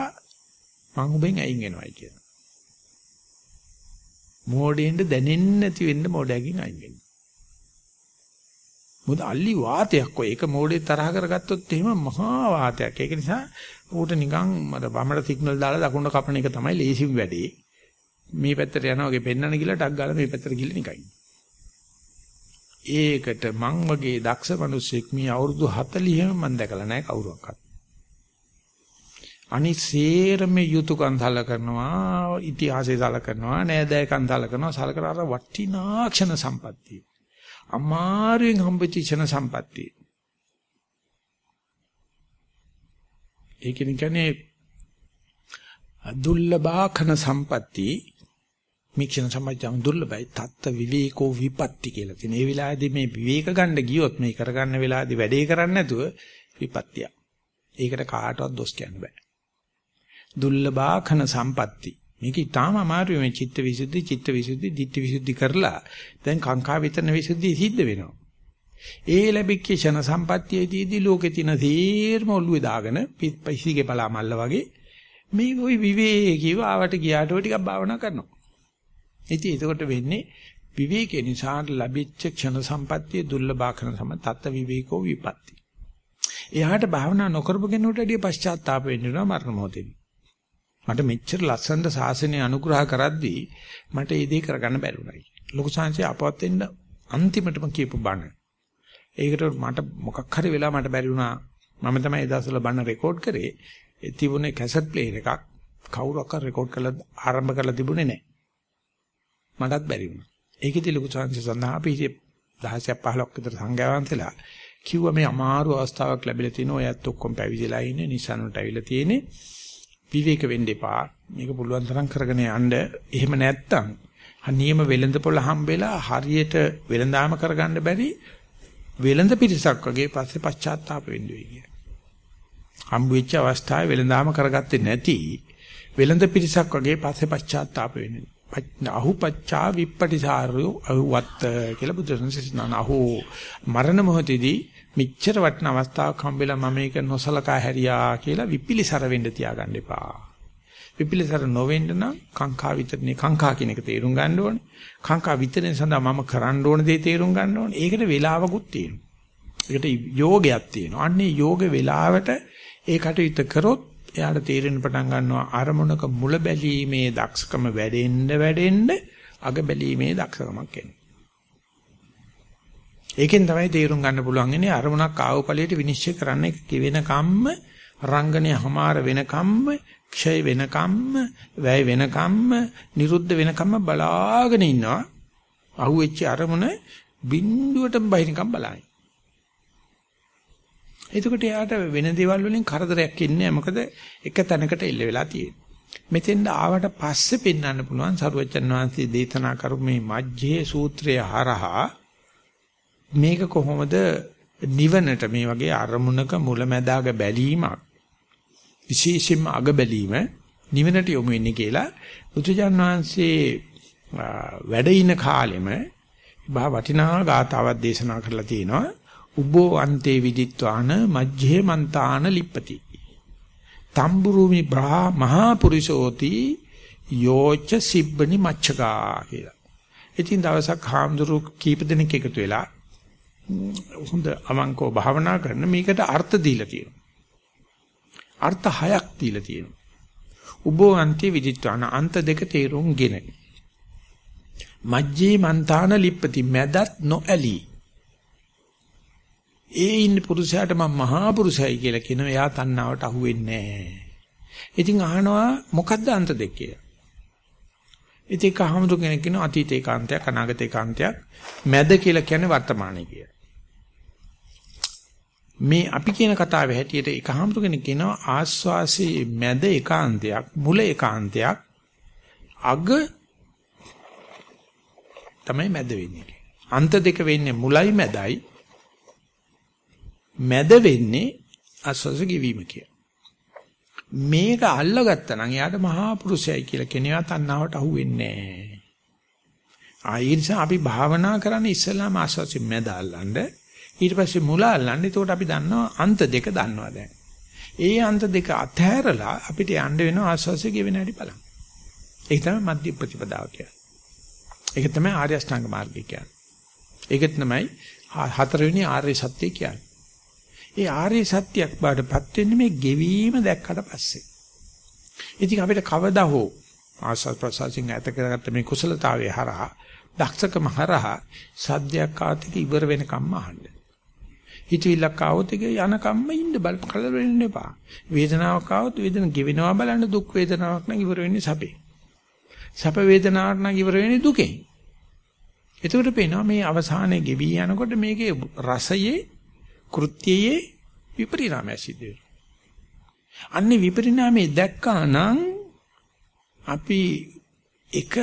මං උඹෙන් අයින් වෙනවයි කියන. මෝඩෙන්ද දැනෙන්නේ නැති වෙන්න මෝඩයකින් අයින් වෙන්න. මොකද අලි වාතයක් ඔය ඒක මෝඩේ තරහ කරගත්තොත් එහෙම මහා වාතයක්. ඒක නිසා ඌට නිකන් මට වමට සිග්නල් දාලා දකුණට කපන එක තමයි ලේසිම වැඩේ. මේ පැත්තට යනවා වගේ පෙන්නන ගිහලා ටක් ගාලා මේ පැත්තට ගිහලා නිකන්. ඒකට මං වගේ දක්ෂ මිනිස්සෙක් මේ අවුරුදු 40ම මම දැකලා නැහැ කවුරුවක්වත්. අනිසේරම යුතුයකම් සල කරනවා ඉතිහාසය සල කරනවා නෑදෑකම් සල කරනවා සල කර අර වටිනා ක්ෂණ සම්පත්තිය. අමාරුවෙන් හම්බෙච්ච ක්ෂණ සම්පත්තිය. ඒක නිකනේ දුර්ලභාඛන සම්පatti මික්ෂණ සම්පත්තියම දුර්ලභයි තත්ත විවේකෝ විපatti කියලා තියෙන. ඒ වෙලාවේදී මේ විවේක ගන්න ගියොත් මේ කරගන්න වෙලාවේදී වැඩේ කරන්නේ නැතුව විපත්තිය. ඒකට කාටවත් දොස් කියන්න බෑ. දුර්ලභාඛන සම්පatti මේක ඊටාම අමාරුයි මේ චිත්ත විසුද්ධි චිත්ත විසුද්ධි ditthi විසුද්ධි කරලා දැන් කාංකා විතරන විසුද්ධි සිද්ධ වෙනවා. ඒ ලැබිච්ච ෂණ සම්පත්තියේදී ලෝකේ තියෙන තීර්ම ඔළුවේ දාගෙන පිසිගේ බලා මල්ල වගේ මේ ওই විවේකීව ආවට ගියාට ඔය ටිකක් භාවනා කරනවා. ඉතින් එතකොට වෙන්නේ විවේකේ නිසා ලැබිච්ච ක්ෂණ සම්පත්තිය දුර්ලභාකරන සම තත්ත විවේකෝ විපatti. එයාට භාවනා නොකරපු කෙනෙකුට වැඩිය පශ්චාත්තාප වෙන්න වෙනවා මරණ මොහොතේදී. මට මෙච්චර ලස්සනට සාසනය අනුග්‍රහ කරද්දී මට ඒ දේ කරගන්න බැරුණයි. ලොකු සංසය අපවත් වෙන්න අන්තිමටම කියපු බණ. ඒකට මට මොකක් හරි වෙලා මට බැරි වුණා. මම තමයි ඒ දවස්වල බණ රෙකෝඩ් කරේ. ඒ තිබුණේ කැසට් ප්ලේයර් එකක්. කවුරක්වත් රෙකෝඩ් කරලා ආරම්භ කරලා තිබුණේ නැහැ. මටත් බැරි වුණා. ඒකෙදි ලොකු සංසය සඳහා අපි 16ක් 15ක් විතර සංඝයාන්තලා කිව්වා මේ අමාරු අවස්ථාවක් ලැබිලා තිනවා. ඔයත් ඔක්කොම පැවිදිලා ඉන්නේ. නිසන්වට ඇවිල්ලා තියෙන්නේ. විවේක වෙන්න එපා. මේක පුළුවන් තරම් කරගෙන යන්න. එහෙම නැත්තම් අනියම වෙළඳ පොළ හම්බෙලා හරියට වෙළඳාම කරගන්න බැරි වෙළඳ පිරිසක් වගේ පස්සේ පශ්චාත්තාප වෙන්න වෙයි කිය. හම්බ වෙච්ච අවස්ථාවේ වෙළඳාම කරගත්තේ නැති වෙළඳ පිරිසක් වගේ පස්සේ පශ්චාත්තාප වෙන්නේ. අහුපච්චා විප්පටිසාරෝ අහුවත් කියලා බුදුරජාණන් සිතන අහෝ මරණ මොහොතේදී මෙච්චර වටින අවස්ථාවක් හම්බෙලා මම මේක නොසලකා හැරියා කියලා විපිලිසර වෙන්න තියාගන්න එපා. විපිලිසර නොවෙන්න නම් කාංකා විතරනේ කාංකා කියන එක තේරුම් ගන්න ඕනේ. කාංකා විතරේ සඳහා මම කරන්න ඕන දේ තේරුම් ගන්න ඕනේ. ඒකට වෙලාවකුත් තියෙනවා. ඒකට යෝගයක් තියෙනවා. අන්නේ යෝග වෙලාවට ඒ කටයුත්ත කරොත් එයාට තේරෙන්න පටන් ගන්නවා අරමුණක මුල බැලීමේ දක්ෂකම වැඩෙන්න වැඩෙන්න අග බැලීමේ දක්ෂකමක් එනවා. ඒකෙන් තමයි තේරුම් ගන්න පුළුවන් ඉන්නේ අරමුණක් ආව ඵලයට විනිශ්චය කරන්න එක කිවෙන කම්ම රංගනය හමාර වෙනකම්ම ක්ෂය වෙනකම්ම වැය වෙනකම්ම නිරුද්ධ වෙනකම්ම බලාගෙන ඉන්නවා. අහුවෙච්ච අරමුණ බින්දුවටම බහිනකම් බලائیں එතකොට එයාට වෙන දේවල් වලින් කරදරයක් ඉන්නේ මොකද එක තැනකට එල්ල වෙලා තියෙන්නේ. මෙතෙන්ද ආවට පස්සේ පෙන්වන්න පුළුවන් සරුවචන් වහන්සේ දේතනා කරු මේ මජ්ජේ සූත්‍රය හරහා මේක කොහොමද නිවනට මේ වගේ අරමුණක මුලැමැදාග බැලීමක් විශේෂයෙන්ම අග බැලීම නිවනට යොමු වෙන්නේ කියලා බුදුජාන් වහන්සේ වැඩ ඉන කාලෙම බා වටිනා ගාතාවක් දේශනා කරලා තියෙනවා උබෝ අන්තේ විදිත්වාන මජ්ජේ මන්තාන ලිප්පති තම්බුරුමි බ්‍රා මහා පුරිසෝති යෝච සිබ්බනි මච්චකා කියලා. ඉතින් දවසක් හාමුදුරු කීප දෙනෙක් එකතු වෙලා හොඳ අවංකව භාවනා කරන මේකට අර්ථ දීලා තියෙනවා. අර්ථ හයක් දීලා තියෙනවා. උබෝ අන්ති විදිත්වාන අන්ත දෙක තේරුම්ගෙන. මජ්ජේ මන්තාන ලිප්පති මැදත් නොඇලී. ඒ ඉන්න පුරුෂයාට මම මහා පුරුෂයයි කියලා කියනවා. එයා තණ්හාවට අහු වෙන්නේ නැහැ. ඉතින් අහනවා මොකද්ද අන්ත දෙක කියලා. ඉතින් කහමුතු කෙනෙක් කියනවා අතීත ඒකාන්තයක් අනාගත ඒකාන්තයක් මැද කියලා කියන්නේ වර්තමානයේ කියලා. මේ අපි කියන කතාවේ හැටියට එක හාමුදුර කෙනෙක් කියනවා ආස්වාසේ මැද ඒකාන්තයක් මුල ඒකාන්තයක් අග තමයි මැද වෙන්නේ. අන්ත දෙක වෙන්නේ මුලයි මැදයි. මැද වෙන්නේ ආස්වාස ගෙවීම කියලා. මේක අල්ලගත්තා නම් එයාට මහා පුරුෂයයි කියලා කෙනෙක් තණ්හාවට අහු වෙන්නේ නැහැ. ආ නිසා අපි භාවනා කරන්නේ ඉස්සලාම ආස්වාසෙ මැද අල්ලන්නේ ඊට පස්සේ මුල අල්ලන්නේ. එතකොට අපි දන්නවා අන්ත දෙක දන්නවා දැන්. ඒ අන්ත දෙක අතහැරලා අපිට යන්න වෙනවා ආස්වාසිය ගෙවෙන හැටි බලන්න. ඒක තමයි මධ්‍ය ප්‍රතිපදාව කියන්නේ. ඒක තමයි ආර්ය අෂ්ටාංග මාර්ගය කියන්නේ. ඒක තමයි හතරවෙනි ආර්ය සත්‍ය කියන්නේ. ඒ ආර්ය සත්‍යයක් බාටපත් වෙන්නේ මේ ගෙවීම දැක්කට පස්සේ. ඉතින් අපිට කවදා හෝ ආස්වාද ප්‍රසාසින් ඇත කරගත්ත මේ කුසලතාවයේ හරහා දක්ෂකම හරහා සද්දයක් ආතික ඉවර වෙනකම්ම අහන්න. හිතවිල්ලක් ආවොත් ඒක යනකම්ම ඉන්න බල කලබල වෙන්න එපා. වේදනාවක් ආවොත් වේදන ගෙවෙනවා බලන්න දුක් වේදනාවක් නම් ඉවර වෙන්නේ සැපේ. සැප වේදනාවක් නම් ඉවර වෙන්නේ දුකෙන්. එතකොට පේනවා මේ අවසානයේ ගෙවි යනකොට මේකේ රසයේ කෘත්‍යයේ විපරිණාමය සිද්ධ වෙනවා. අන්නේ විපරිණාමයේ දැක්කා නම් අපි එක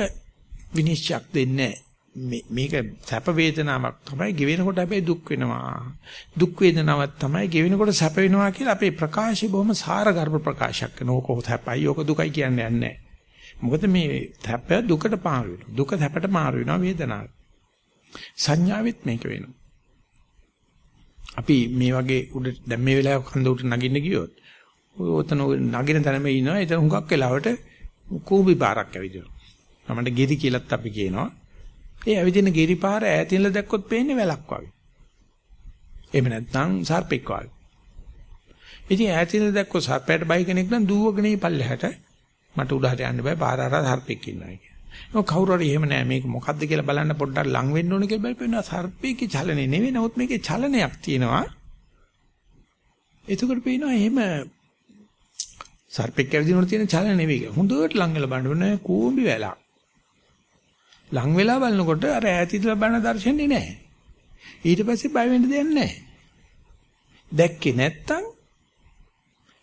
විනිශ්චයක් දෙන්නේ මේක සැප වේදනාවක් තමයි ගෙවෙනකොට හැබැයි දුක් වෙනවා. දුක් වේදනාවක් තමයි ගෙවෙනකොට සැප වෙනවා කියලා අපේ ප්‍රකාශය බොහොම සාරගර්භ ප්‍රකාශයක් කරන ඕක සැපයි ඕක දුකයි කියන්නේ නැහැ. මොකද මේ සැප දුකට පාර වෙනවා. දුක සැපට මාරු වෙනවා වේදනාව. සංඥාවෙත් මේක වෙනවා. අපි මේ වගේ උඩ දැන් මේ වෙලාවේ කන්ද උඩ නගින්න ගියොත් ඔතන නගින තැනම ඉනවා. එතන හුඟක් වෙලාවට කූඹි පාරක් ඇවිදිනවා. අපමණ ගෙරි කියලාත් අපි කියනවා. ඒ ඇවිදින ගිරිපාර ඈතින්ලා දැක්කොත් පේන්නේ වැලක් වගේ. එහෙම නැත්නම් සර්පෙක් වගේ. ඉතින් ඈතින්ලා දැක්කොත් සර්පයට බයි කෙනෙක් නම් දුවගෙන පල්ලෙහාට මට උඩහට යන්න බෑ පාර හරහා සර්පෙක් ඉන්නවා කියලා. ඒක කවුරු හරි එහෙම නෑ මේක මොකද්ද කියලා බලන්න පොඩ්ඩක් ලං වෙන්න ඕනේ කියලා බලපෙන්නවා සර්පෙකේ චලනේ නෙවෙයි නමුත් මේකේ චලනයක් තියෙනවා. එතකොට පේනවා එහෙම සර්පෙක් ඇවිදිනකොට තියෙන චලන නෙවෙයි. හොඳට ලං වෙලා බලන්න කූඹි වැලක්. ලං වෙලා බලනකොට අර ඈත ඉඳලා බලන දර්ශනේ නැහැ. ඊට පස්සේ බය වෙන්න දෙයක් නැහැ. දැක්කේ නැත්තම්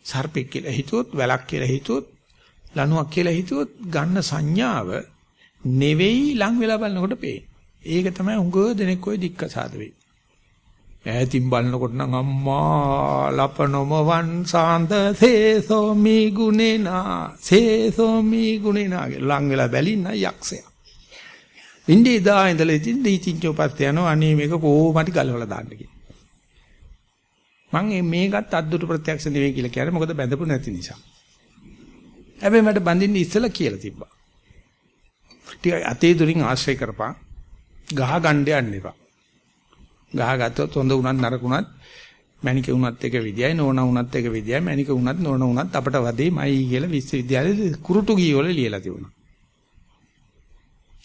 සර්පෙක් කියලා හිතුවොත් වැලක් කියලා හිතුවොත් ලණුවක් කියලා හිතුවොත් ගන්න සංඥාව නෙවෙයි ලං වෙලා බලනකොට පේන්නේ. ඒක තමයි උඟ දෙනෙක් ඔය දික්කසාද වෙයි. ඈතින් බලනකොට නම් අම්මා ලපනොම වන් සාන්ද සේසෝ මි ගුනේනා සේසෝ මි ගුනේනා ලං වෙලා බැලින්න යක්ෂයා. ඉන්නේ ඉදා ඉඳලා ඉතින් දීචින්චෝ පස්සේ යනවා අනේ මේක කොහොමද ගලවලා දාන්න කියලා. මම මේකත් අද්දුට ප්‍රත්‍යක්ෂ නෙවෙයි කියලා කියන්නේ මොකද බැඳපු නැති නිසා. හැබැයි මට බඳින්න ඉස්සලා කියලා තිබ්බා. ටික අතේ දුරින් ආශ්‍රය කරපන්. ගහ ගන්න යන්න එපා. ගහ ගත්තොත් හොඳ උනත් නරක උනත් මැනික උනත් එක විදියයි නෝනා උනත් එක විදියයි මැනික උනත් නෝනා උනත් අපට වදේමයි කියලා විශ්වවිද්‍යාලේ කුරුටු ගියවල ලියලා තිබුණා.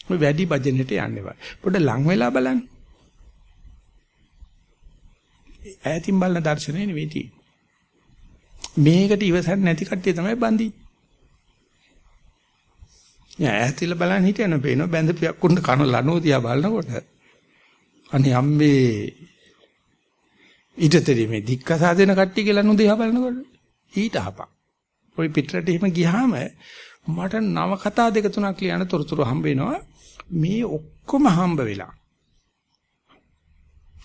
ඔය වැඩි බජනෙට යන්න එපා. පොඩ්ඩ ලං වෙලා බලන්න. ඈතින් බලන දර්ශනේ නෙවෙයි තියෙන්නේ. මේකට ඉවසන්නේ නැති කට්ටිය තමයි බඳින්නේ. යා ඈතිල බලන් හිටියන පේන බැඳපියක් උන්න කන ලනෝ තියා බලනකොට අනේ අම්මේ ඊටතරි මේ දික්ක සාදෙන කට්ටිය කියලා නුදියා බලනකොට ඊට හපක්. ওই පිටරට එහෙම ගියාම මට නව කතා දෙක තුනක් ලියන තොරතුරු හම්බ වෙනවා. මේ ඔක්කොම හම්බ වෙලා.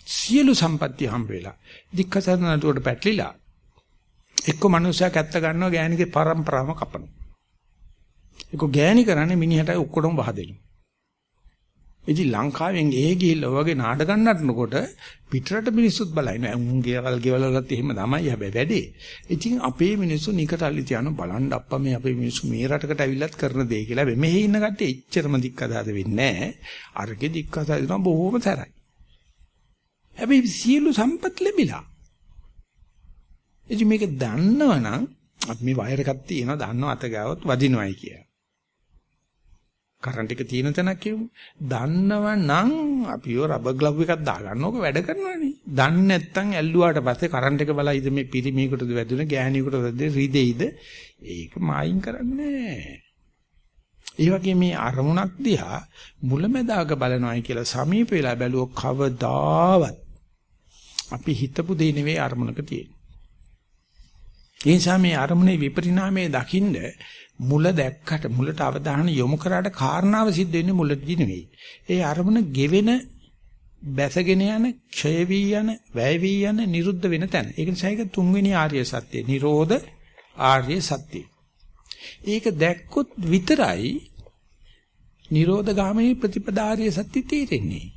සියලු සම්පත්‍ය හම්බ වෙලා. දික්ක සාදෙන නටුවට පැටලිලා. එක්ක මනුස්සයා කැත්ත ගන්නවා ගෑණිගේ පරම්පරාවම කපනවා. ඒක ගෑණි කරන්නේ මිනිහට ඔක්කොටම වහ දෙනවා. ඉතින් ලංකාවෙන් ඒ ගිහිල්ලා වගේ නාටකම් නටනකොට පිටරට මිනිස්සුත් බලයින උන්ගේ වල් ගෙවල් වලත් එහෙම තමයි හැබැයි වැඩේ. ඉතින් අපේ මිනිස්සු නිකටල්ලි තියන බලන්න අප්පා මේ අපේ මිනිස්සු මේ රටකට අවිල්ලත් කරන දේ කියලා. මෙහෙ ඉන්න කට්ටිය එච්චරම දික්කදාද වෙන්නේ නැහැ. අරකේ දික්කදාද වෙනවා බොහොම තරයි. හැබැයි සියලු සම්පත් ලැබිලා. ඉතින් මේක දන්නවනම් අපි මේ වයර් එකක් තියෙනවා දන්නව අත ගාවොත් වදිනවයි කියලා. කරන්ට් එක තියෙන තැනක් කියමු. දන්නවනම් අපි ඔය රබර් ග්ලව් එකක් දාගන්න ඕක වැඩ කරනවනේ. දන්නේ නැත්නම් ඇල්ලුවාට පස්සේ කරන්ට් එක බලයිද මේ පිරිමීකටද වැදුනේ ගෑණියෙකුට වැදුනේ රිදෙයිද? ඒක මායින් කරන්නේ ඒ වගේ මේ අරමුණක් දිහා මුලැමැදාක බලනවායි කියලා සමීප වෙලා බැලුවොත් කවදාවත් අපි හිතපු දේ නෙවෙයි අරමුණක තියෙන්නේ. ඒ නිසා මේ අරමුණේ විපරිණාමයේ දකින්න මුල දැක්කට මුලට අවධානය යොමු කරාට කාරණාව සිද්ධ වෙන්නේ මුලදී නෙවෙයි. ඒ අරමුණ ගෙවෙන බැසගෙන යන ක්ෂය වී යන වැය වී යන නිරුද්ධ වෙන තැන. ඒක නිසා ඒක තුන්වෙනි ආර්ය සත්‍ය. නිරෝධ ආර්ය සත්‍ය. ඒක දැක්කොත් විතරයි නිරෝධ ගාමිනී ප්‍රතිපදාාර්ය සත්‍ය තේරෙන්නේ.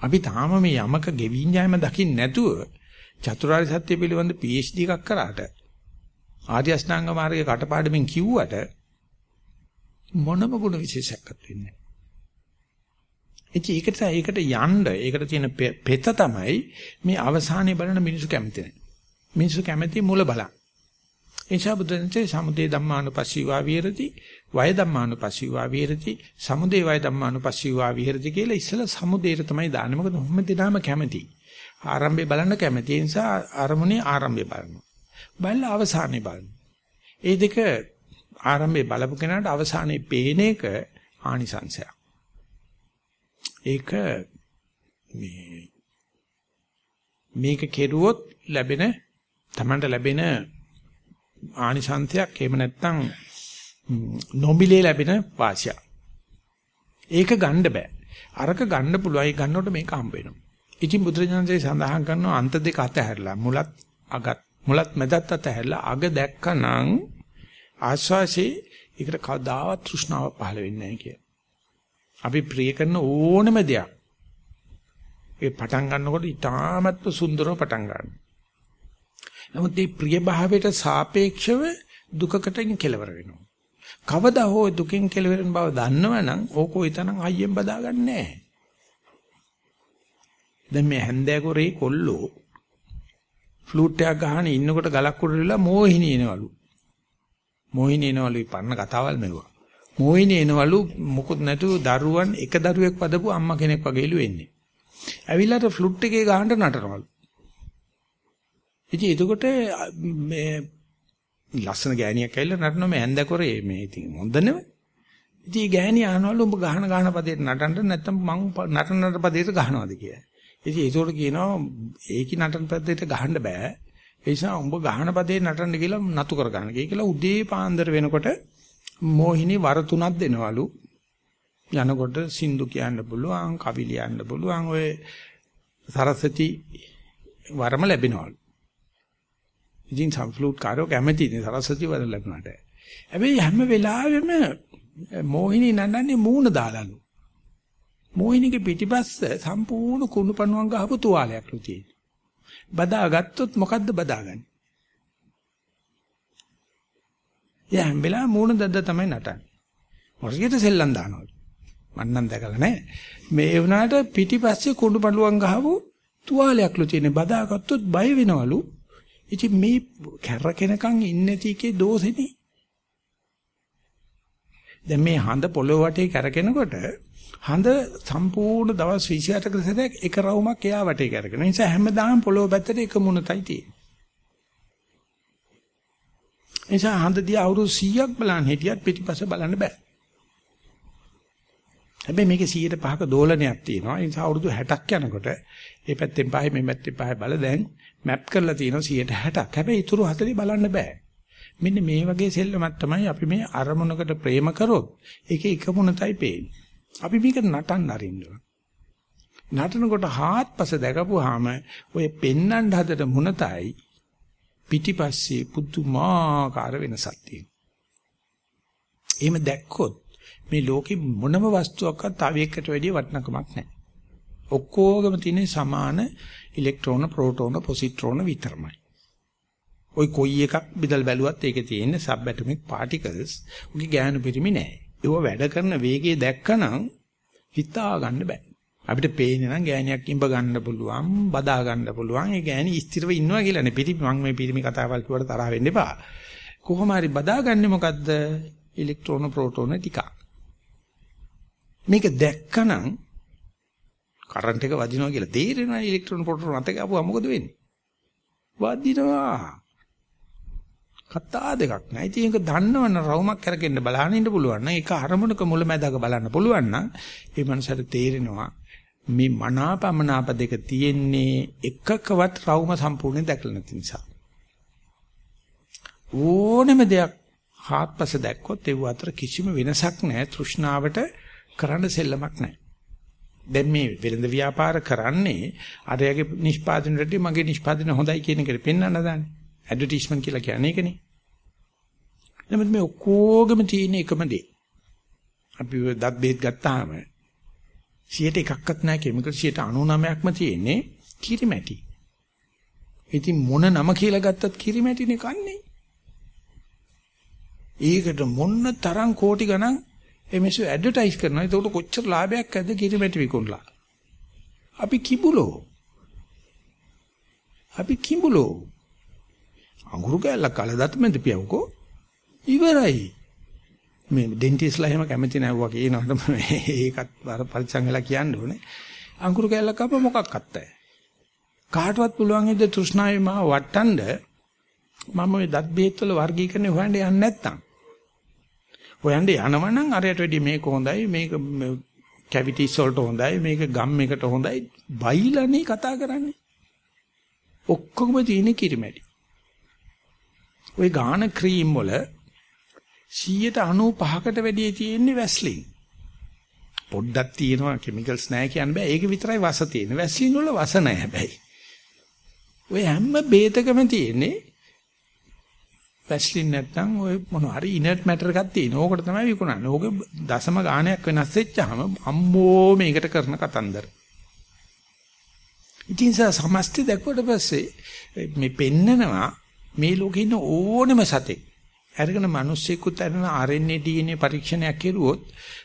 අපි තාම මේ යමක ගෙවින් යෑම දකින්න නැතුව චතුරාර්ය සත්‍ය පිළිබඳ PhD එකක් කරාට ආර්ය අෂ්ටාංග මාර්ගයේ කටපාඩමින් කිව්වට මොනම ගුණ විශේෂයක්වත් වෙන්නේ නැහැ. ඒකට ඒකට යන්න ඒකට තියෙන පෙත තමයි මේ අවසානයේ බලන මිනිසු කැමති නැහැ. මිනිසු කැමති මුල බලන්න. එනිසා බුදුන්සේ සමුදේ ධම්මානුපස්සීවා විහෙරති වය ධම්මානුපස්සීවා විහෙරති සමුදේ වය ධම්මානුපස්සීවා විහෙරති කියලා ඉස්සලා සමුදේට තමයි දාන්නේ. මොකද මොහොම දිනාම කැමති. ආරම්භය බලන්න කැමති. ඒ නිසා ආරමුණේ ආරම්භය බලනවා. බලලා අවසානයේ බලන්න. ඒ දෙක ආරම්භයේ බලපු කෙනාට අවසානයේ පේන එක ආනිසංශයක්. ඒක මේ මේක කෙරුවොත් ලැබෙන තමන්ට ලැබෙන ආනිසංශයක් එහෙම නැත්නම් නොමිලේ ලැබෙන වාසිය. ඒක ගන්න බෑ. අරක ගන්න පුළුවන්. ඒ ගන්නකොට මේක හම්බ වෙනවා. ඉතින් බුදුරජාණන්සේ සඳහන් කරනවා අන්ත දෙක අතහැරලා මුලත් අගත් මුලත් මැදත් අතහැරලා අග දැක්කනම් ආස්වාසේ ඒකට කවදාවත් තෘෂ්ණාව පහළ වෙන්නේ නැහැ කිය. අපි ප්‍රිය කරන ඕනම දෙයක් ඒ පටන් ගන්නකොට ඊටාමත්ම සුන්දරව පටන් ගන්නවා. නමුත් මේ ප්‍රිය භාවයට සාපේක්ෂව දුකකටකින් කෙලවර වෙනවා. කවදා හෝ දුකෙන් කෙලවර වෙන බව දන්නවනම් ඕක ඊතනම් අයියෙන් බදාගන්නේ නැහැ. දැන් මේ හැන්දෑගොරේ කොල්ලෝ ෆ්ලූට් එකක් ගහන ඉන්නකොට ගලක් උඩරලා මෝහිනී එනවලු. මෝහිනී එනවලු පරණ කතාවල් මෙවුවා. මෝහිනී එනවලු මොකුත් නැතුව දරුවන් එක දරුවෙක් පදපු අම්මා කෙනෙක් වගේලු එන්නේ. ඇවිල්ලාට ෆ්ලූට් එකේ ගහන්න නටනවලු. ඉතින් එතකොට මේ ලස්සන ගෑණියක් ඇවිල්ලා නටනවා මේ හැන්දකොරේ මේ ඉතින් හොඳ නෙවෙයි. ඉතින් ගෑණිය අහනවලු උඹ ගහන ගහන පදේට නටන්න නැත්නම් මං නටන නට පදේට ගහනවද කියලා. ඉතින් ඒකට කියනවා ඒකි නටන පැද්දට ගහන්න බෑ. ඒ නිසා උඹ ගහන පදේ නටන්න කියලා නතු කර ගන්න. ඒ කියලා උදේ පාන්දර වෙනකොට මොහිනී වර තුනක් දෙනවලු. යනකොට සින්දු කියන්න පුළුවන්, කවි ලියන්න පුළුවන්, ඔය සරස්වති වරම ලැබෙනවලු. ඉතින් සම්ෆ්ලූට් කාරෝ කැමතිනේ සරස්වති වර ලැබුණාට. හැබැයි හැම වෙලාවෙම මොහිනී නන්නන්නේ මූණ දාලාලු. මොහිනිගේ පිටිපස්ස සම්පූර්ණ කුණුපණුවන් ගහපු තුවාලයක්ලු තියෙනවා. බදාගත්තොත් මොකද්ද බදාගන්නේ? එයා හැම වෙලාවෙම මූණ දැද්ද තමයි නටන්නේ. මොකද සෙල්ලම් දානවා. මන්නම් දැකලා නැහැ. මේ වුණාට පිටිපස්සේ කුණු පළුවන් ගහපු තුවාලයක්ලු තියෙන බදාගත්තොත් බය වෙනවලු. ඉතින් මේ කැරකෙනකන් ඉන්නේ තිකේ දෝෂෙනේ. දැන් මේ හඳ පොළොව වටේ කැරකෙනකොට හඳ සම්පූර්ණ දවස් 28ක සැරයක් එක රවුමක් එයා වටේ කැරකෙන. ඒ නිසා හැමදාම පොළොව පැත්තට එක මුණතයි තියෙන්නේ. නිසා හඳ දිහා අවුරුදු 100ක් බලන් හිටියත් පිටිපස්ස බලන්න බෑ. හැබැයි මේකේ 105ක දෝලනයක් තියෙනවා. ඒ නිසා අවුරුදු 60ක් යනකොට මේ පැත්තෙන් පහේ මේ පැත්තෙන් පහේ බල දැන් මැප් කරලා තියෙනවා 160ක්. හැබැයි ඊටු 40 බලන්න බෑ. මෙන්න මේ වගේ සෙල්ලමක් තමයි අපි මේ අරමුණකට ප්‍රේම කරොත් ඒකේ එකමුණතයි පේන්නේ. අපි මේක නටන්න අරින්න නටනකොට හාත්පස දැකපුවාම ඔය පෙන්නඳ හදට මුණතයි පිටිපස්සේ පුදුමාකාර වෙනසක් තියෙනවා. එහෙම දැක්කොත් මේ ලෝකේ මොනම වස්තුවක්වත් තව එකකට වැඩිය වටිනකමක් නැහැ. ඔක්කොගම තියෙන සමාන ඉලෙක්ට්‍රෝන, ප්‍රෝටෝන, පොසිට්‍රෝන විතරමයි. ওই කොයි එකක් බෙදල් බැලුවත් ඒකේ තියෙන සබ් ඇටොමික් පාටිකල්ස් උගේ ගෑනු පිරිමි නැහැ. ඒව වැඩ කරන වේගය දැක්කනම් හිතා ගන්න බෑ. අපිට පේන්නේ නම් ගෑණියක් ඉඹ ගන්න පුළුවන්, බදා ගන්න පුළුවන්. ඒ ගෑණි ස්ථිරව ඉන්නවා කියලානේ. පිරිමි මම මේ පිරිමි කතාවල් කියවට තරහ වෙන්න එපා. කොහොම හරි බදාගන්නේ මොකද්ද? ඉලෙක්ට්‍රෝන ප්‍රෝටෝන ටික. මේක දැක්කනම් කරන්ට් එක වදිනවා කියලා තේරෙනවා ඉලෙක්ට්‍රෝන ප්‍රෝටෝන අතක ආපුවා මොකද වෙන්නේ? වදිනවා. කතා දෙකක් නෑ. ඉතින් ඒක දන්නවන්න රවුමක් කරකෙන්න බලන්න ඉන්න පුළුවන් නම් ඒක අරමුණක මුලැමැදක බලන්න පුළුවන් නම් ඒ මනසට තේරෙනවා මේ මනාපමනාප දෙක තියෙන්නේ එකකවත් රවුම සම්පූර්ණයෙන් දැකලා නැති නිසා. ඕනෙම දෙයක් හාත්පස දැක්කොත් ඒ අතර කිසිම වෙනසක් නැහැ තෘෂ්ණාවට කරන්න සෙල්ලමක් නැහැ. දැන් මේ වෙළඳ ව්‍යාපාර කරන්නේ අරයාගේ නිෂ්පාදනයට මගේ නිෂ්පාදනය හොඳයි කියන එකට පෙන්වන්න දාන්නේ. ඇඩ්වර්ටයිස්මන්ට් කියලා කියන්නේ ඒකනේ. නමුත් මේ ඔක්කොගම තියෙන එකම දේ. අපි දත් බෙහෙත් ගත්තාම 100ට එකක්වත් නැහැ කිමිකල් 99%ක්ම තියෙන්නේ කිරිමැටි. ඉතින් මොන නම කියලා ගත්තත් කිරිමැටිනේ කන්නේ. ඒකට මොන්න තරම් කෝටි ගණන් එමෙසු ඇඩ්වර්ටයිස් කරනවා. ඒකට කොච්චර ලාභයක් ඇද්ද කිරිමැටි විකුණලා. අපි කිඹුලෝ. අපි කිඹුලෝ. අඟුරු කැල්ල කලදත් මැද පියවකෝ. ඉවරයි. මේ ඩෙන්ටිස්ලා එහෙම කැමති නැහැ වගේ කියනකොට ඒකත් අර පරිස්සම් වෙලා කියන්න ඕනේ. අඟුරු කැල්ලක් අප මොකක් අත්තයි. කාටවත් පුළුවන් ඉද තෘෂ්ණාවේ මා වටණ්ඩ මම මේ දත් බෙහෙත් වල වර්ගීකරණය හොයන්න යන්නේ නැත්තම්. හොයන්න යනවනම් අරයට වැඩි මේක හොඳයි මේක කැවිටිස් වලට හොඳයි මේක ගම් එකට හොඳයි බයිලානේ කතා කරන්නේ. ඔක්කොම තියෙන කිරිමැඩි. ওই ගාන ක්‍රීම් වල 195කට වැඩිය තියෙන්නේ වැස්ලින්. පොඩ්ඩක් තියෙනවා කිමිකල්ස් නැහැ කියන්න බෑ. ඒක විතරයි වස තියෙන්නේ. වැස්ලින් වල වස නැහැ හැබැයි. ඔය හැම බේතකම තියෙන්නේ වැස්ලින් නැත්නම් ඔය මොන හරි ඉනර්ට් මැටර් එකක් තියෙනවා. ඕකට තමයි විකුණන්නේ. ඕක දශම ගාණයක් වෙනස් වෙච්චාම අම්මෝ මේකට කරන කතන්දර. ඉතින් සමස්ත දැක්වට පස්සේ මේ පෙන්නනවා මේ ලෝකේ ඉන්න ඕනම සතෙක් අරගෙන මිනිස්සෙකුත් අරන RNA DNA පරීක්ෂණයක් කෙරුවොත්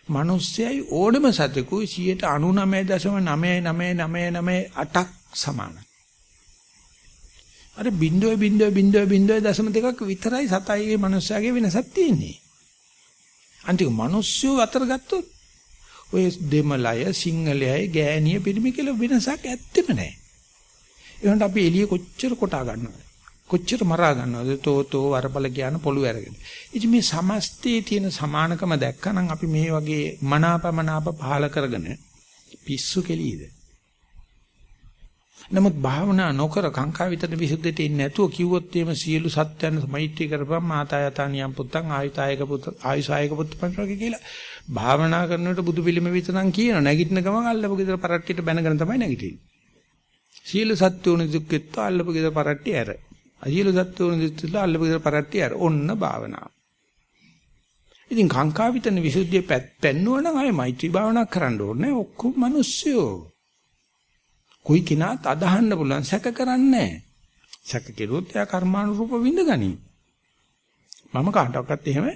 මිනිස්සයයි ඕනම සතෙකුයි 99.99998ක් සමානයි. අර බින්දුවේ බින්දුවේ බින්දුවේ බින්දුවේ දශම දෙකක් විතරයි සතයිගේ මිනිස්සයාගේ වෙනසක් තියෙන්නේ. අන්තික මිනිස්සු අතර ගත්තොත් ඔය දෙමළය සිංහලයයි ගෑණිය පිරිමි කියලා වෙනසක් ඇත්තෙම නැහැ. ඒකට අපි එළිය කොච්චර කොටා ගන්නවද? කොච්චර මරා ගන්නවද තෝතෝ වරපල කියන පොළු අරගෙන. ඉතින් මේ සමස්තයේ තියෙන සමානකම දැක්කනම් අපි මේ වගේ මනාපමනාප පහල කරගෙන පිස්සු කෙලීද? නමුත් භාවනා නොකර කාංකා විතර විසුද්ධියට ඉන්නේ නැතුව කිව්වොත් එimhe සියලු සත්‍යයන් මෛත්‍රී කරපම් මාතා යතානියම් පුත්තන් ආයුතායක පුත් ආයුසායක පුත් පන්සරක කියලා භාවනා කරනකොට බුදු පිළිම විතරක් කියන නැගිටින ගමන් අල්ලපු ගෙදර පරට්ටියට බැනගෙන තමයි නැගිටින්නේ. සියලු සත්‍යෝනි දුක්ඛිත අල්ලපු ගෙදර පරට්ටිය ඇර. අයියල දත්තුන දිත්තුලා අල්ලපු දේ පරට්ටි අර ඔන්න භාවනාව. ඉතින් කාංකාවිතන විසුද්ධිය පැන්නවනම් ආයේ මෛත්‍රී භාවනා කරන්න ඕනේ ඔක්කොම මිනිස්සුયો. કોઈ කිනාත් අදහන්න පුළුවන් සැක කරන්නේ සැක කෙරුවොත් එයා කර්මානුරූප විඳගනි. මම කාටවත් එහෙම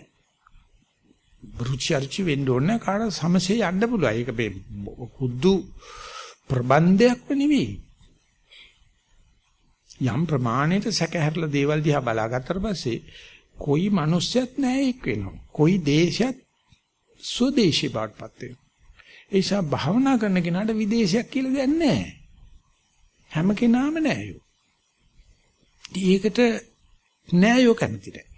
රුචි අරුචි වෙන්න ඕනේ කාට සමසේ යන්න පුළුවන්. ඒක මේ හුදු ප්‍රබන්දයක් නෙවෙයි. යම් ප්‍රමාණයට සැකහැරලා දේවල් දිහා බලාගත්තට පස්සේ કોઈ මිනිස්සෙත් නැහැ එක් වෙනවා. કોઈ දේශයක් ස්වදේශී බාටපත් වෙනවා. ඒ නිසා භාවනා කරන කෙනාට විදේශයක් කියලා දෙයක් නැහැ. හැම කෙනාම නැහැ යෝ. ඒකට නෑ යෝ කැමති නැහැ.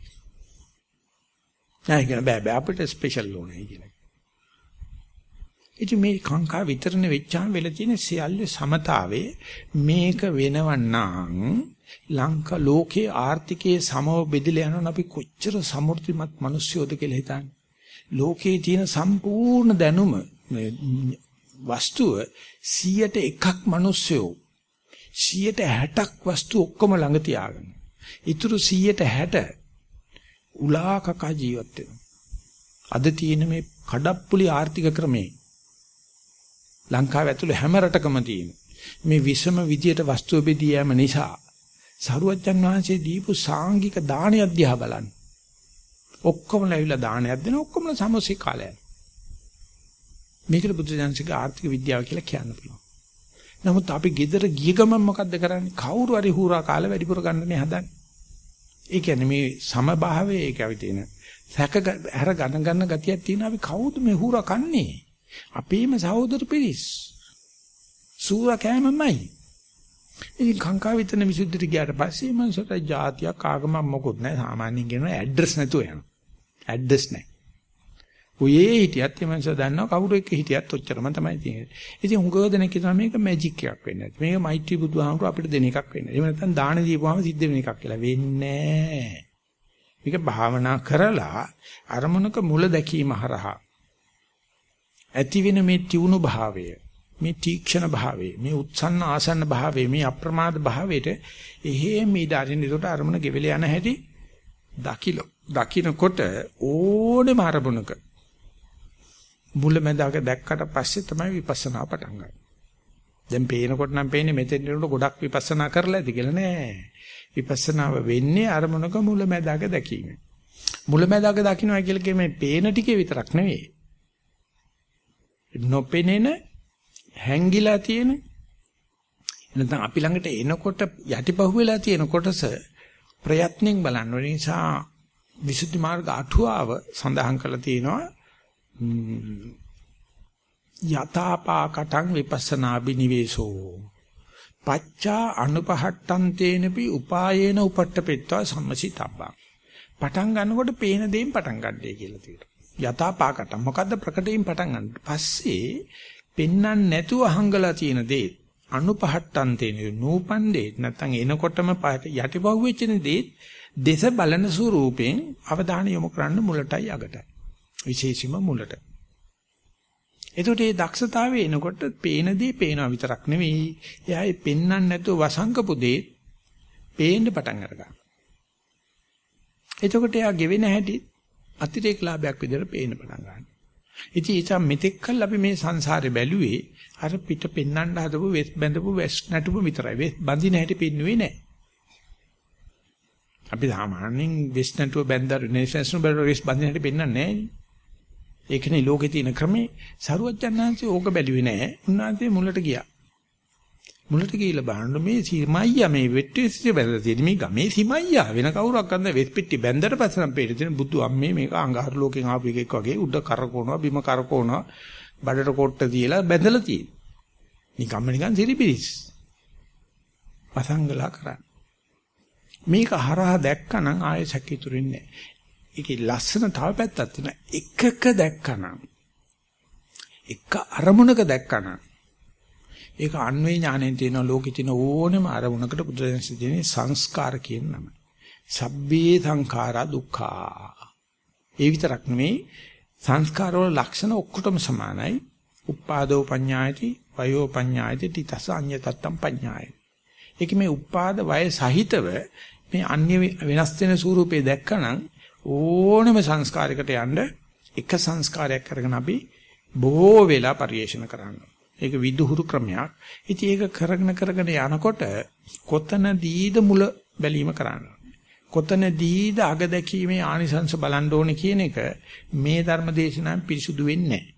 නෑ කියන බෑ බෑ අපිට ස්පෙෂල් ඕනේ කියලා. ඉතින් මේ කාංකා විතරන වෙච්චාම වෙලා තියෙන සියල්ල සමතාවේ මේක වෙනවන්නම් ලංකා ලෝකේ ආර්ථිකයේ සමව බෙදලා යනවා අපි කොච්චර සමෘද්ධිමත් මිනිස්සුද කියලා හිතන්නේ. ලෝකේ තියෙන සම්පූර්ණ දැනුම වස්තුව 100ට එකක් මිනිස්සුયો 160ක් වස්තු ඔක්කොම ළඟ තියාගෙන. ඊටු 160 උලාකක ජීවත් වෙනවා. අද තියෙන මේ කඩප්පුලි ආර්ථික ක්‍රමේ ලංකාව ඇතුළේ හැම රටකම තියෙන මේ විසම විදියට වස්තු බෙදී යෑම නිසා සරුවච්චන් වහන්සේ දීපු සාංගික දානය අධ්‍යා බලන්න. ඔක්කොම ලැබිලා දානයක් දෙන ඔක්කොම සමෝසී කාලය. මේකට බුදුදහමේ ආර්ථික විද්‍යාව කියලා කියන්න පුළුවන්. නමුත් අපි gedara ගිය ගමන් මොකද්ද කරන්නේ? කවුරු හරි හුරා කාලේ වැඩිපුර ගන්නනේ හදන්නේ. ඒ කියන්නේ මේ සමභාවයේ ඒකවි තියෙන සැක හැර ගණන් ගන්න ගතියක් තියෙන අපි කවුද මේ හුරා කන්නේ? අපේම සහෝදර පිරිස්. සූරා කෑමමයි. ඉතින් කාංකා විතන විසුද්ධිට ගියාට පස්සේ මනසට જાතියක් ආගමක් මොකුත් නැහැ. සාමාන්‍යයෙන් කියනවා ඇඩ්‍රස් නැතුව යනවා. ඇඩ්‍රස් නැහැ. ඔයේ හිටියත් එමන්ස දන්නවා කවුරු එක්ක හිටියත් ඔච්චරම තමයි තියෙන්නේ. ඉතින් උගව දෙනෙක් කියනවා මේක මැජික් එකක් වෙන්නේ නැති. මේක මෛත්‍රී බුදුහාමුදුර අපිට දෙන එකක් වෙන්නේ. එහෙම නැත්නම් දාන දීපුවාම සිද්ධ වෙන එකක් කියලා වෙන්නේ මේක භාවනා කරලා අරමුණක මුල දැකීම හරහා ඇති වෙන මේ තියුණු භාවය මේ තීක්ෂණ භාවය මේ උත්සන්න ආසන්න භාවය මේ අප්‍රමාද භාවයට එහෙම ඊඩාරින් ඒකට අරමුණ ගෙවිල යන හැටි දකිල දකින්නකොට ඕනෙම අරමුණක මුලැමැදාක දැක්කට පස්සේ තමයි විපස්සනා පටන් ගන්න. දැන් පේනකොට නම් පේන්නේ මෙතෙන් නේට ගොඩක් විපස්සනා කරලා ඇති කියලා නෑ. විපස්සනාව වෙන්නේ අරමුණක මුලැමැදාක දැකීම. මුලැමැදාක දකින්නවා කියලා කියන්නේ පේන ටිකේ විතරක් නෙවෙයි. නොපෙනෙන හැංගිලා තියෙන. නැත්නම් අපි ළඟට එනකොට යටිපහුවෙලා තියෙන කොටස ප්‍රයත්නෙන් බලන්න ඕන. නිසා විසුද්ධි මාර්ග අටුවාව සඳහන් කරලා තියෙනවා යතාපාකටං විපස්සනා බිනිවේසෝ. පච්චා අනුපහට්ටන්තේනපි උපායේන උපට්ඨපෙත්වා සම්මසිතබ්බං. පටන් ගන්නකොට පේන දේෙන් පටන් ගන්නයි කියලා තියෙනවා. යතාපාකට මොකද්ද ප්‍රකටයෙන් පටන් ගන්න පස්සේ පෙන්වන්න නැතුව හංගලා තියෙන දේ අනුපහට්ටන්තේන නූපන් දේ නැත්තම් එනකොටම යටිපහුවෙච්ච දේ දේශ බලන ස්වරූපයෙන් අවධානය යොමු කරන්න මුලටයි අගටයි විශේෂයෙන්ම මුලට. එතකොට මේ දක්ෂතාවය එනකොට පේන දේ පේනවා විතරක් නෙවෙයි. එයා ඒ පෙන්වන්න නැතුව වසංකපු දේ පේන්න පටන් අරගන්නවා. එතකොට එයා ගෙවෙන හැටි අතිරේක ලාභයක් විදිහට පේන්න පටන් ගන්නවා. ඉතින් ඒක මෙතෙක් කල් අපි මේ සංසාරේ බැලුවේ අර පිට පෙන්වන්න හදපු වෙස් බැඳපු වෙස් නැටුපු විතරයි. වෙස් බඳින හැටි පෙන්නුවේ නැහැ. අපි සාමාන්‍යයෙන් වෙස් නැටුව බැඳලා නෙසස්නු බැලුව වෙස් බඳින හැටි පෙන්වන්නේ නැහැ. ඒකනේ ලෝකේ තියෙන ක්‍රමේ සරුවච්චන්හන්සේ ඕක බැලුවේ නෑ. උන්වහන්සේ මුලට ගියා. මුලට ගිහිල්ලා බලන්න මේ සීමයියා මේ වෙට්ටෙස්සේ බැලලා තියෙන මේ ගමේ සීමයියා වෙන කවුරක් අන්න වෙස් පිටි බැන්දට පස්සේ නම් පේන තියෙන බුදු අම්මේ මේක අඟහරු ලෝකෙන් ආපු එකෙක් වගේ උඩ කරකවනවා බිම කරකවනවා බඩට කොට්ට තියලා බැඳලා තියෙන. නිකම්ම නිකන් සිරිපිරිස්. පසංගලා කරන්නේ. මේක හරහා දැක්කනම් ආයෙ සැකිතුරින්නේ නැහැ. ඒකේ ලස්සන තව පැත්තක් තියෙනවා. එකක දැක්කනම් එක අරමුණක දැක්කනම් ඒක අන්වේ ඥාණයෙන් තියෙන ලෝකෙ තියෙන ඕනෙම අරමුණකට බුදුරජාණන් කියන්නේ සංස්කාර කියන නම. සබ්බේ සංඛාරා දුක්ඛා. ඒ විතරක් නෙමෙයි සංස්කාරවල ලක්ෂණ ඔක්කොටම සමානයි. උපාදෝ පඤ්ඤායති වයෝ පඤ්ඤායති තිතස අඤ්ඤ තත්තම් පඤ්ඤායති. ඒක මේ උපාද වය සහිතව මේ අන්‍ය වෙනස් වෙන ස්වරූපේ දැක්කනම් ඕනම සංස්කාරයකට යන්න එක සංස්කාරයක් කරගෙන අපි බොහෝ වෙලා පරිේෂණ කරනවා. ඒක විදුහුරු ක්‍රමයක්. ඉතින් ඒක කරගෙන කරගෙන යනකොට කොතනදීද මුල බැලීම කරන්න. කොතනදීද අග දැකීමේ ආනිසංශ බලන්න ඕනේ කියන එක මේ ධර්ම දේශනාවෙන් පිරිසුදු වෙන්නේ නැහැ.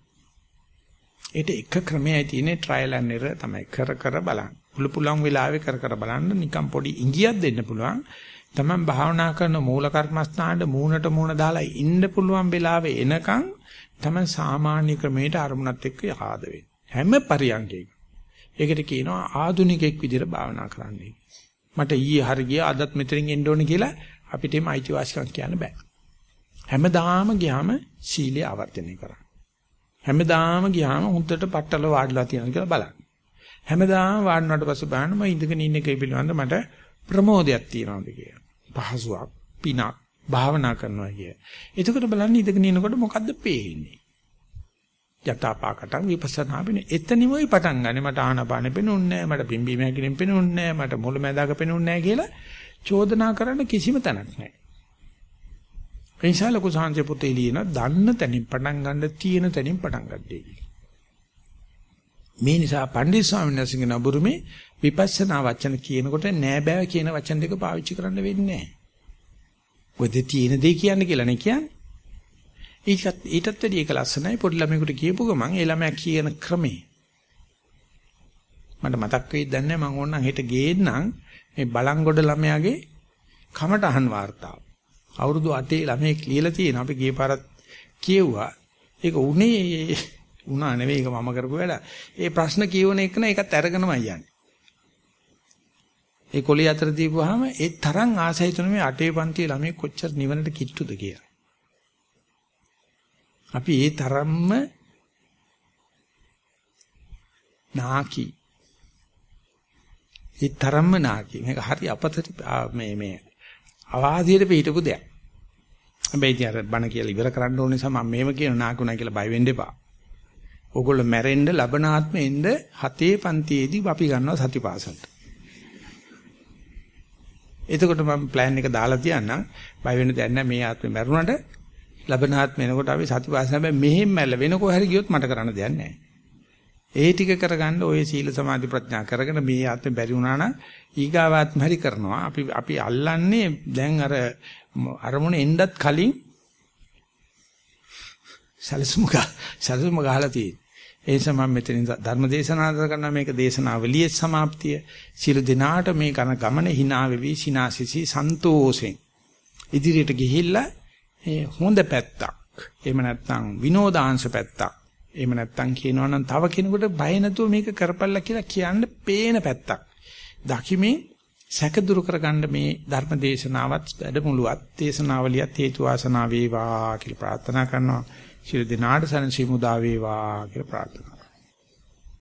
ඒට එක ක්‍රමයයි තියෙන්නේ ට්‍රයිල් ඇන්ඩ් එරර් තමයි කර කර බලන්න. පුළු පුළුවන් වෙලාවෙ කර කර බලන්න නිකන් පොඩි ඉඟියක් දෙන්න පුළුවන්. Taman භාවනා කරන මූල කර්මස්ථානට මූණට මූණ දාලා ඉන්න පුළුවන් වෙලාවෙ එනකන් Taman සාමාන්‍ය ක්‍රමයට අරමුණත් එක්ක යහාද වෙන්න. හැම පරියන්කේක. ඒකට කියනවා ආදුනිකෙක් විදිහට භාවනා කරන්නයි. මට ඊයේ හරි ගියා අදත් මෙතනින් එන්න ඕනේ කියලා අපිට එම අයිතිවාසිකම් කියන්න බෑ. හැමදාම ගියාම සීලය ආවර්ජනය කරන්න. හැමදාම ගියාම හුද්දට පట్టල වාඩිලා තියෙනවා කියලා බලන්න. හැමදාම වාඩිනාට පස්සේ බලන්න මම ඉඳගෙන ඉන්න එකේ පිළිබඳ මට ප්‍රමෝදයක් තියෙනවද කියලා. පහසුවක්, පිනක්, භාවනා කරනවා කිය. එතකොට බලන්න ඉඳගෙන ඉනකොට මොකද්ද පේන්නේ? යථාපාකටං විපස්සනා වෙන්නේ. එතනිමයි පටන් ගන්නෙ මට ආනපානෙ පෙනුන්නේ නැහැ, මට පිම්බීම හැකිනෙන් පෙනුන්නේ නැහැ, මට මුල මැදාක පෙනුන්නේ නැහැ කියලා චෝදනා කරන්න කිසිම තැනක් නැහැ. එනිසා ලොකු සංජය පුතේ ලියන දන්න තැනින් පටන් ගන්න තියෙන තැනින් පටන් ගන්නදී. මේ නිසා පණ්ඩිත ස්වාමීන් වහන්සේගේ නබුරුමේ විපස්සනා වචන කියනකොට නෑ බෑ කියන වචන දෙක පාවිච්චි කරන්න වෙන්නේ නැහැ. ඔය තියෙන දේ කියන්නේ කියලා නේ කියන්නේ. ඒකත් ඊටත් වැඩි එක ලස්සනයි පොඩි ළමයෙකුට කියපු ගමන් ඒ ළමයා කියන ක්‍රමේ මට මතක් වෙයිද දන්නේ නැහැ. මම ඕනනම් හෙට ගේන්නම් මේ බලංගොඩ ළමයාගේ කමටහන් වார்த்தාව අවුරුදු 8 ළමයෙක් ලියලා තියෙන අපි ගිය පාරත් කියෙව්වා. ඒක උනේ උනා නෙවෙයි ඒක මම කරපු වැඩ. ඒ ප්‍රශ්න කියවන එක නේ ඒකත් අරගෙනමයි යන්නේ. ඒ කොළිය අතර දීපුවාම ඒ තරම් ආසයි තුන මේ 8 පන්ති ළමයි කොච්චර නිවනට කිට්ටුද කියලා. අපි ඒ තරම්ම නාකි. ඒ තරම්ම නාකි. මේක හරි අපතට මේ මේ අවාදියට පිටපු දෙයක්. හැබැයි ඉතින් අර බණ කියලා ඉවර කරන්න ඕන නිසා මම මේව කියන නාකුණා කියලා බය වෙන්න එපා. ඕගොල්ලෝ මැරෙන්න ලබනාත්මෙන්ද හතේ පන්තියේදී අපි ගන්නවා සතිපාසලට. එතකොට මම plan එක දාලා තියන්නම් බය වෙන්න දෙයක් නැහැ මේ ආත්මේ මැරුණාට ලබනාත්ම එනකොට අපි සතිපාසල හැබැයි මෙහෙම මැල්ල වෙන කොහරි ගියොත් මට කරන්න දෙයක් නැහැ. ඒ ටික කරගන්න ඔය සීල සමාධි ප්‍රඥා කරගෙන මේ ආත්මේ බැරි වුණා නම් ඊගාවාත්ම හරි කරනවා. අපි අපි අල්ලන්නේ දැන් අර අරමුණ එන්නත් කලින් සලසුම සලසුම ගහලා තියෙන්නේ. ඒ නිසා මම මෙතනින් ධර්ම දේශනා කරන මේක දේශනාවලියේ સમાප්තිය. සියලු දිනාට මේ කන ගමන hina වෙවි සිනාසිසි සන්තෝෂෙන් ඉදිරියට ගිහිල්ලා ඒ හොඳ පැත්තක්. එහෙම නැත්නම් විනෝදාංශ පැත්තක්. එහෙම නැත්නම් කියනවා නම් තව කෙනෙකුට බය නැතුව මේක කරපල්ලා කියලා කියන්න පේන පැත්තක්. දකිමේ සැක දුරු කරගන්න මේ ධර්ම දේශනාවත් වැඩමුළුවත් දේශනාවලියත් හේතු වාසනා වේවා කියලා ප්‍රාර්ථනා කරනවා. ශිර දිනාට සනසි මුදා වේවා කියලා ප්‍රාර්ථනා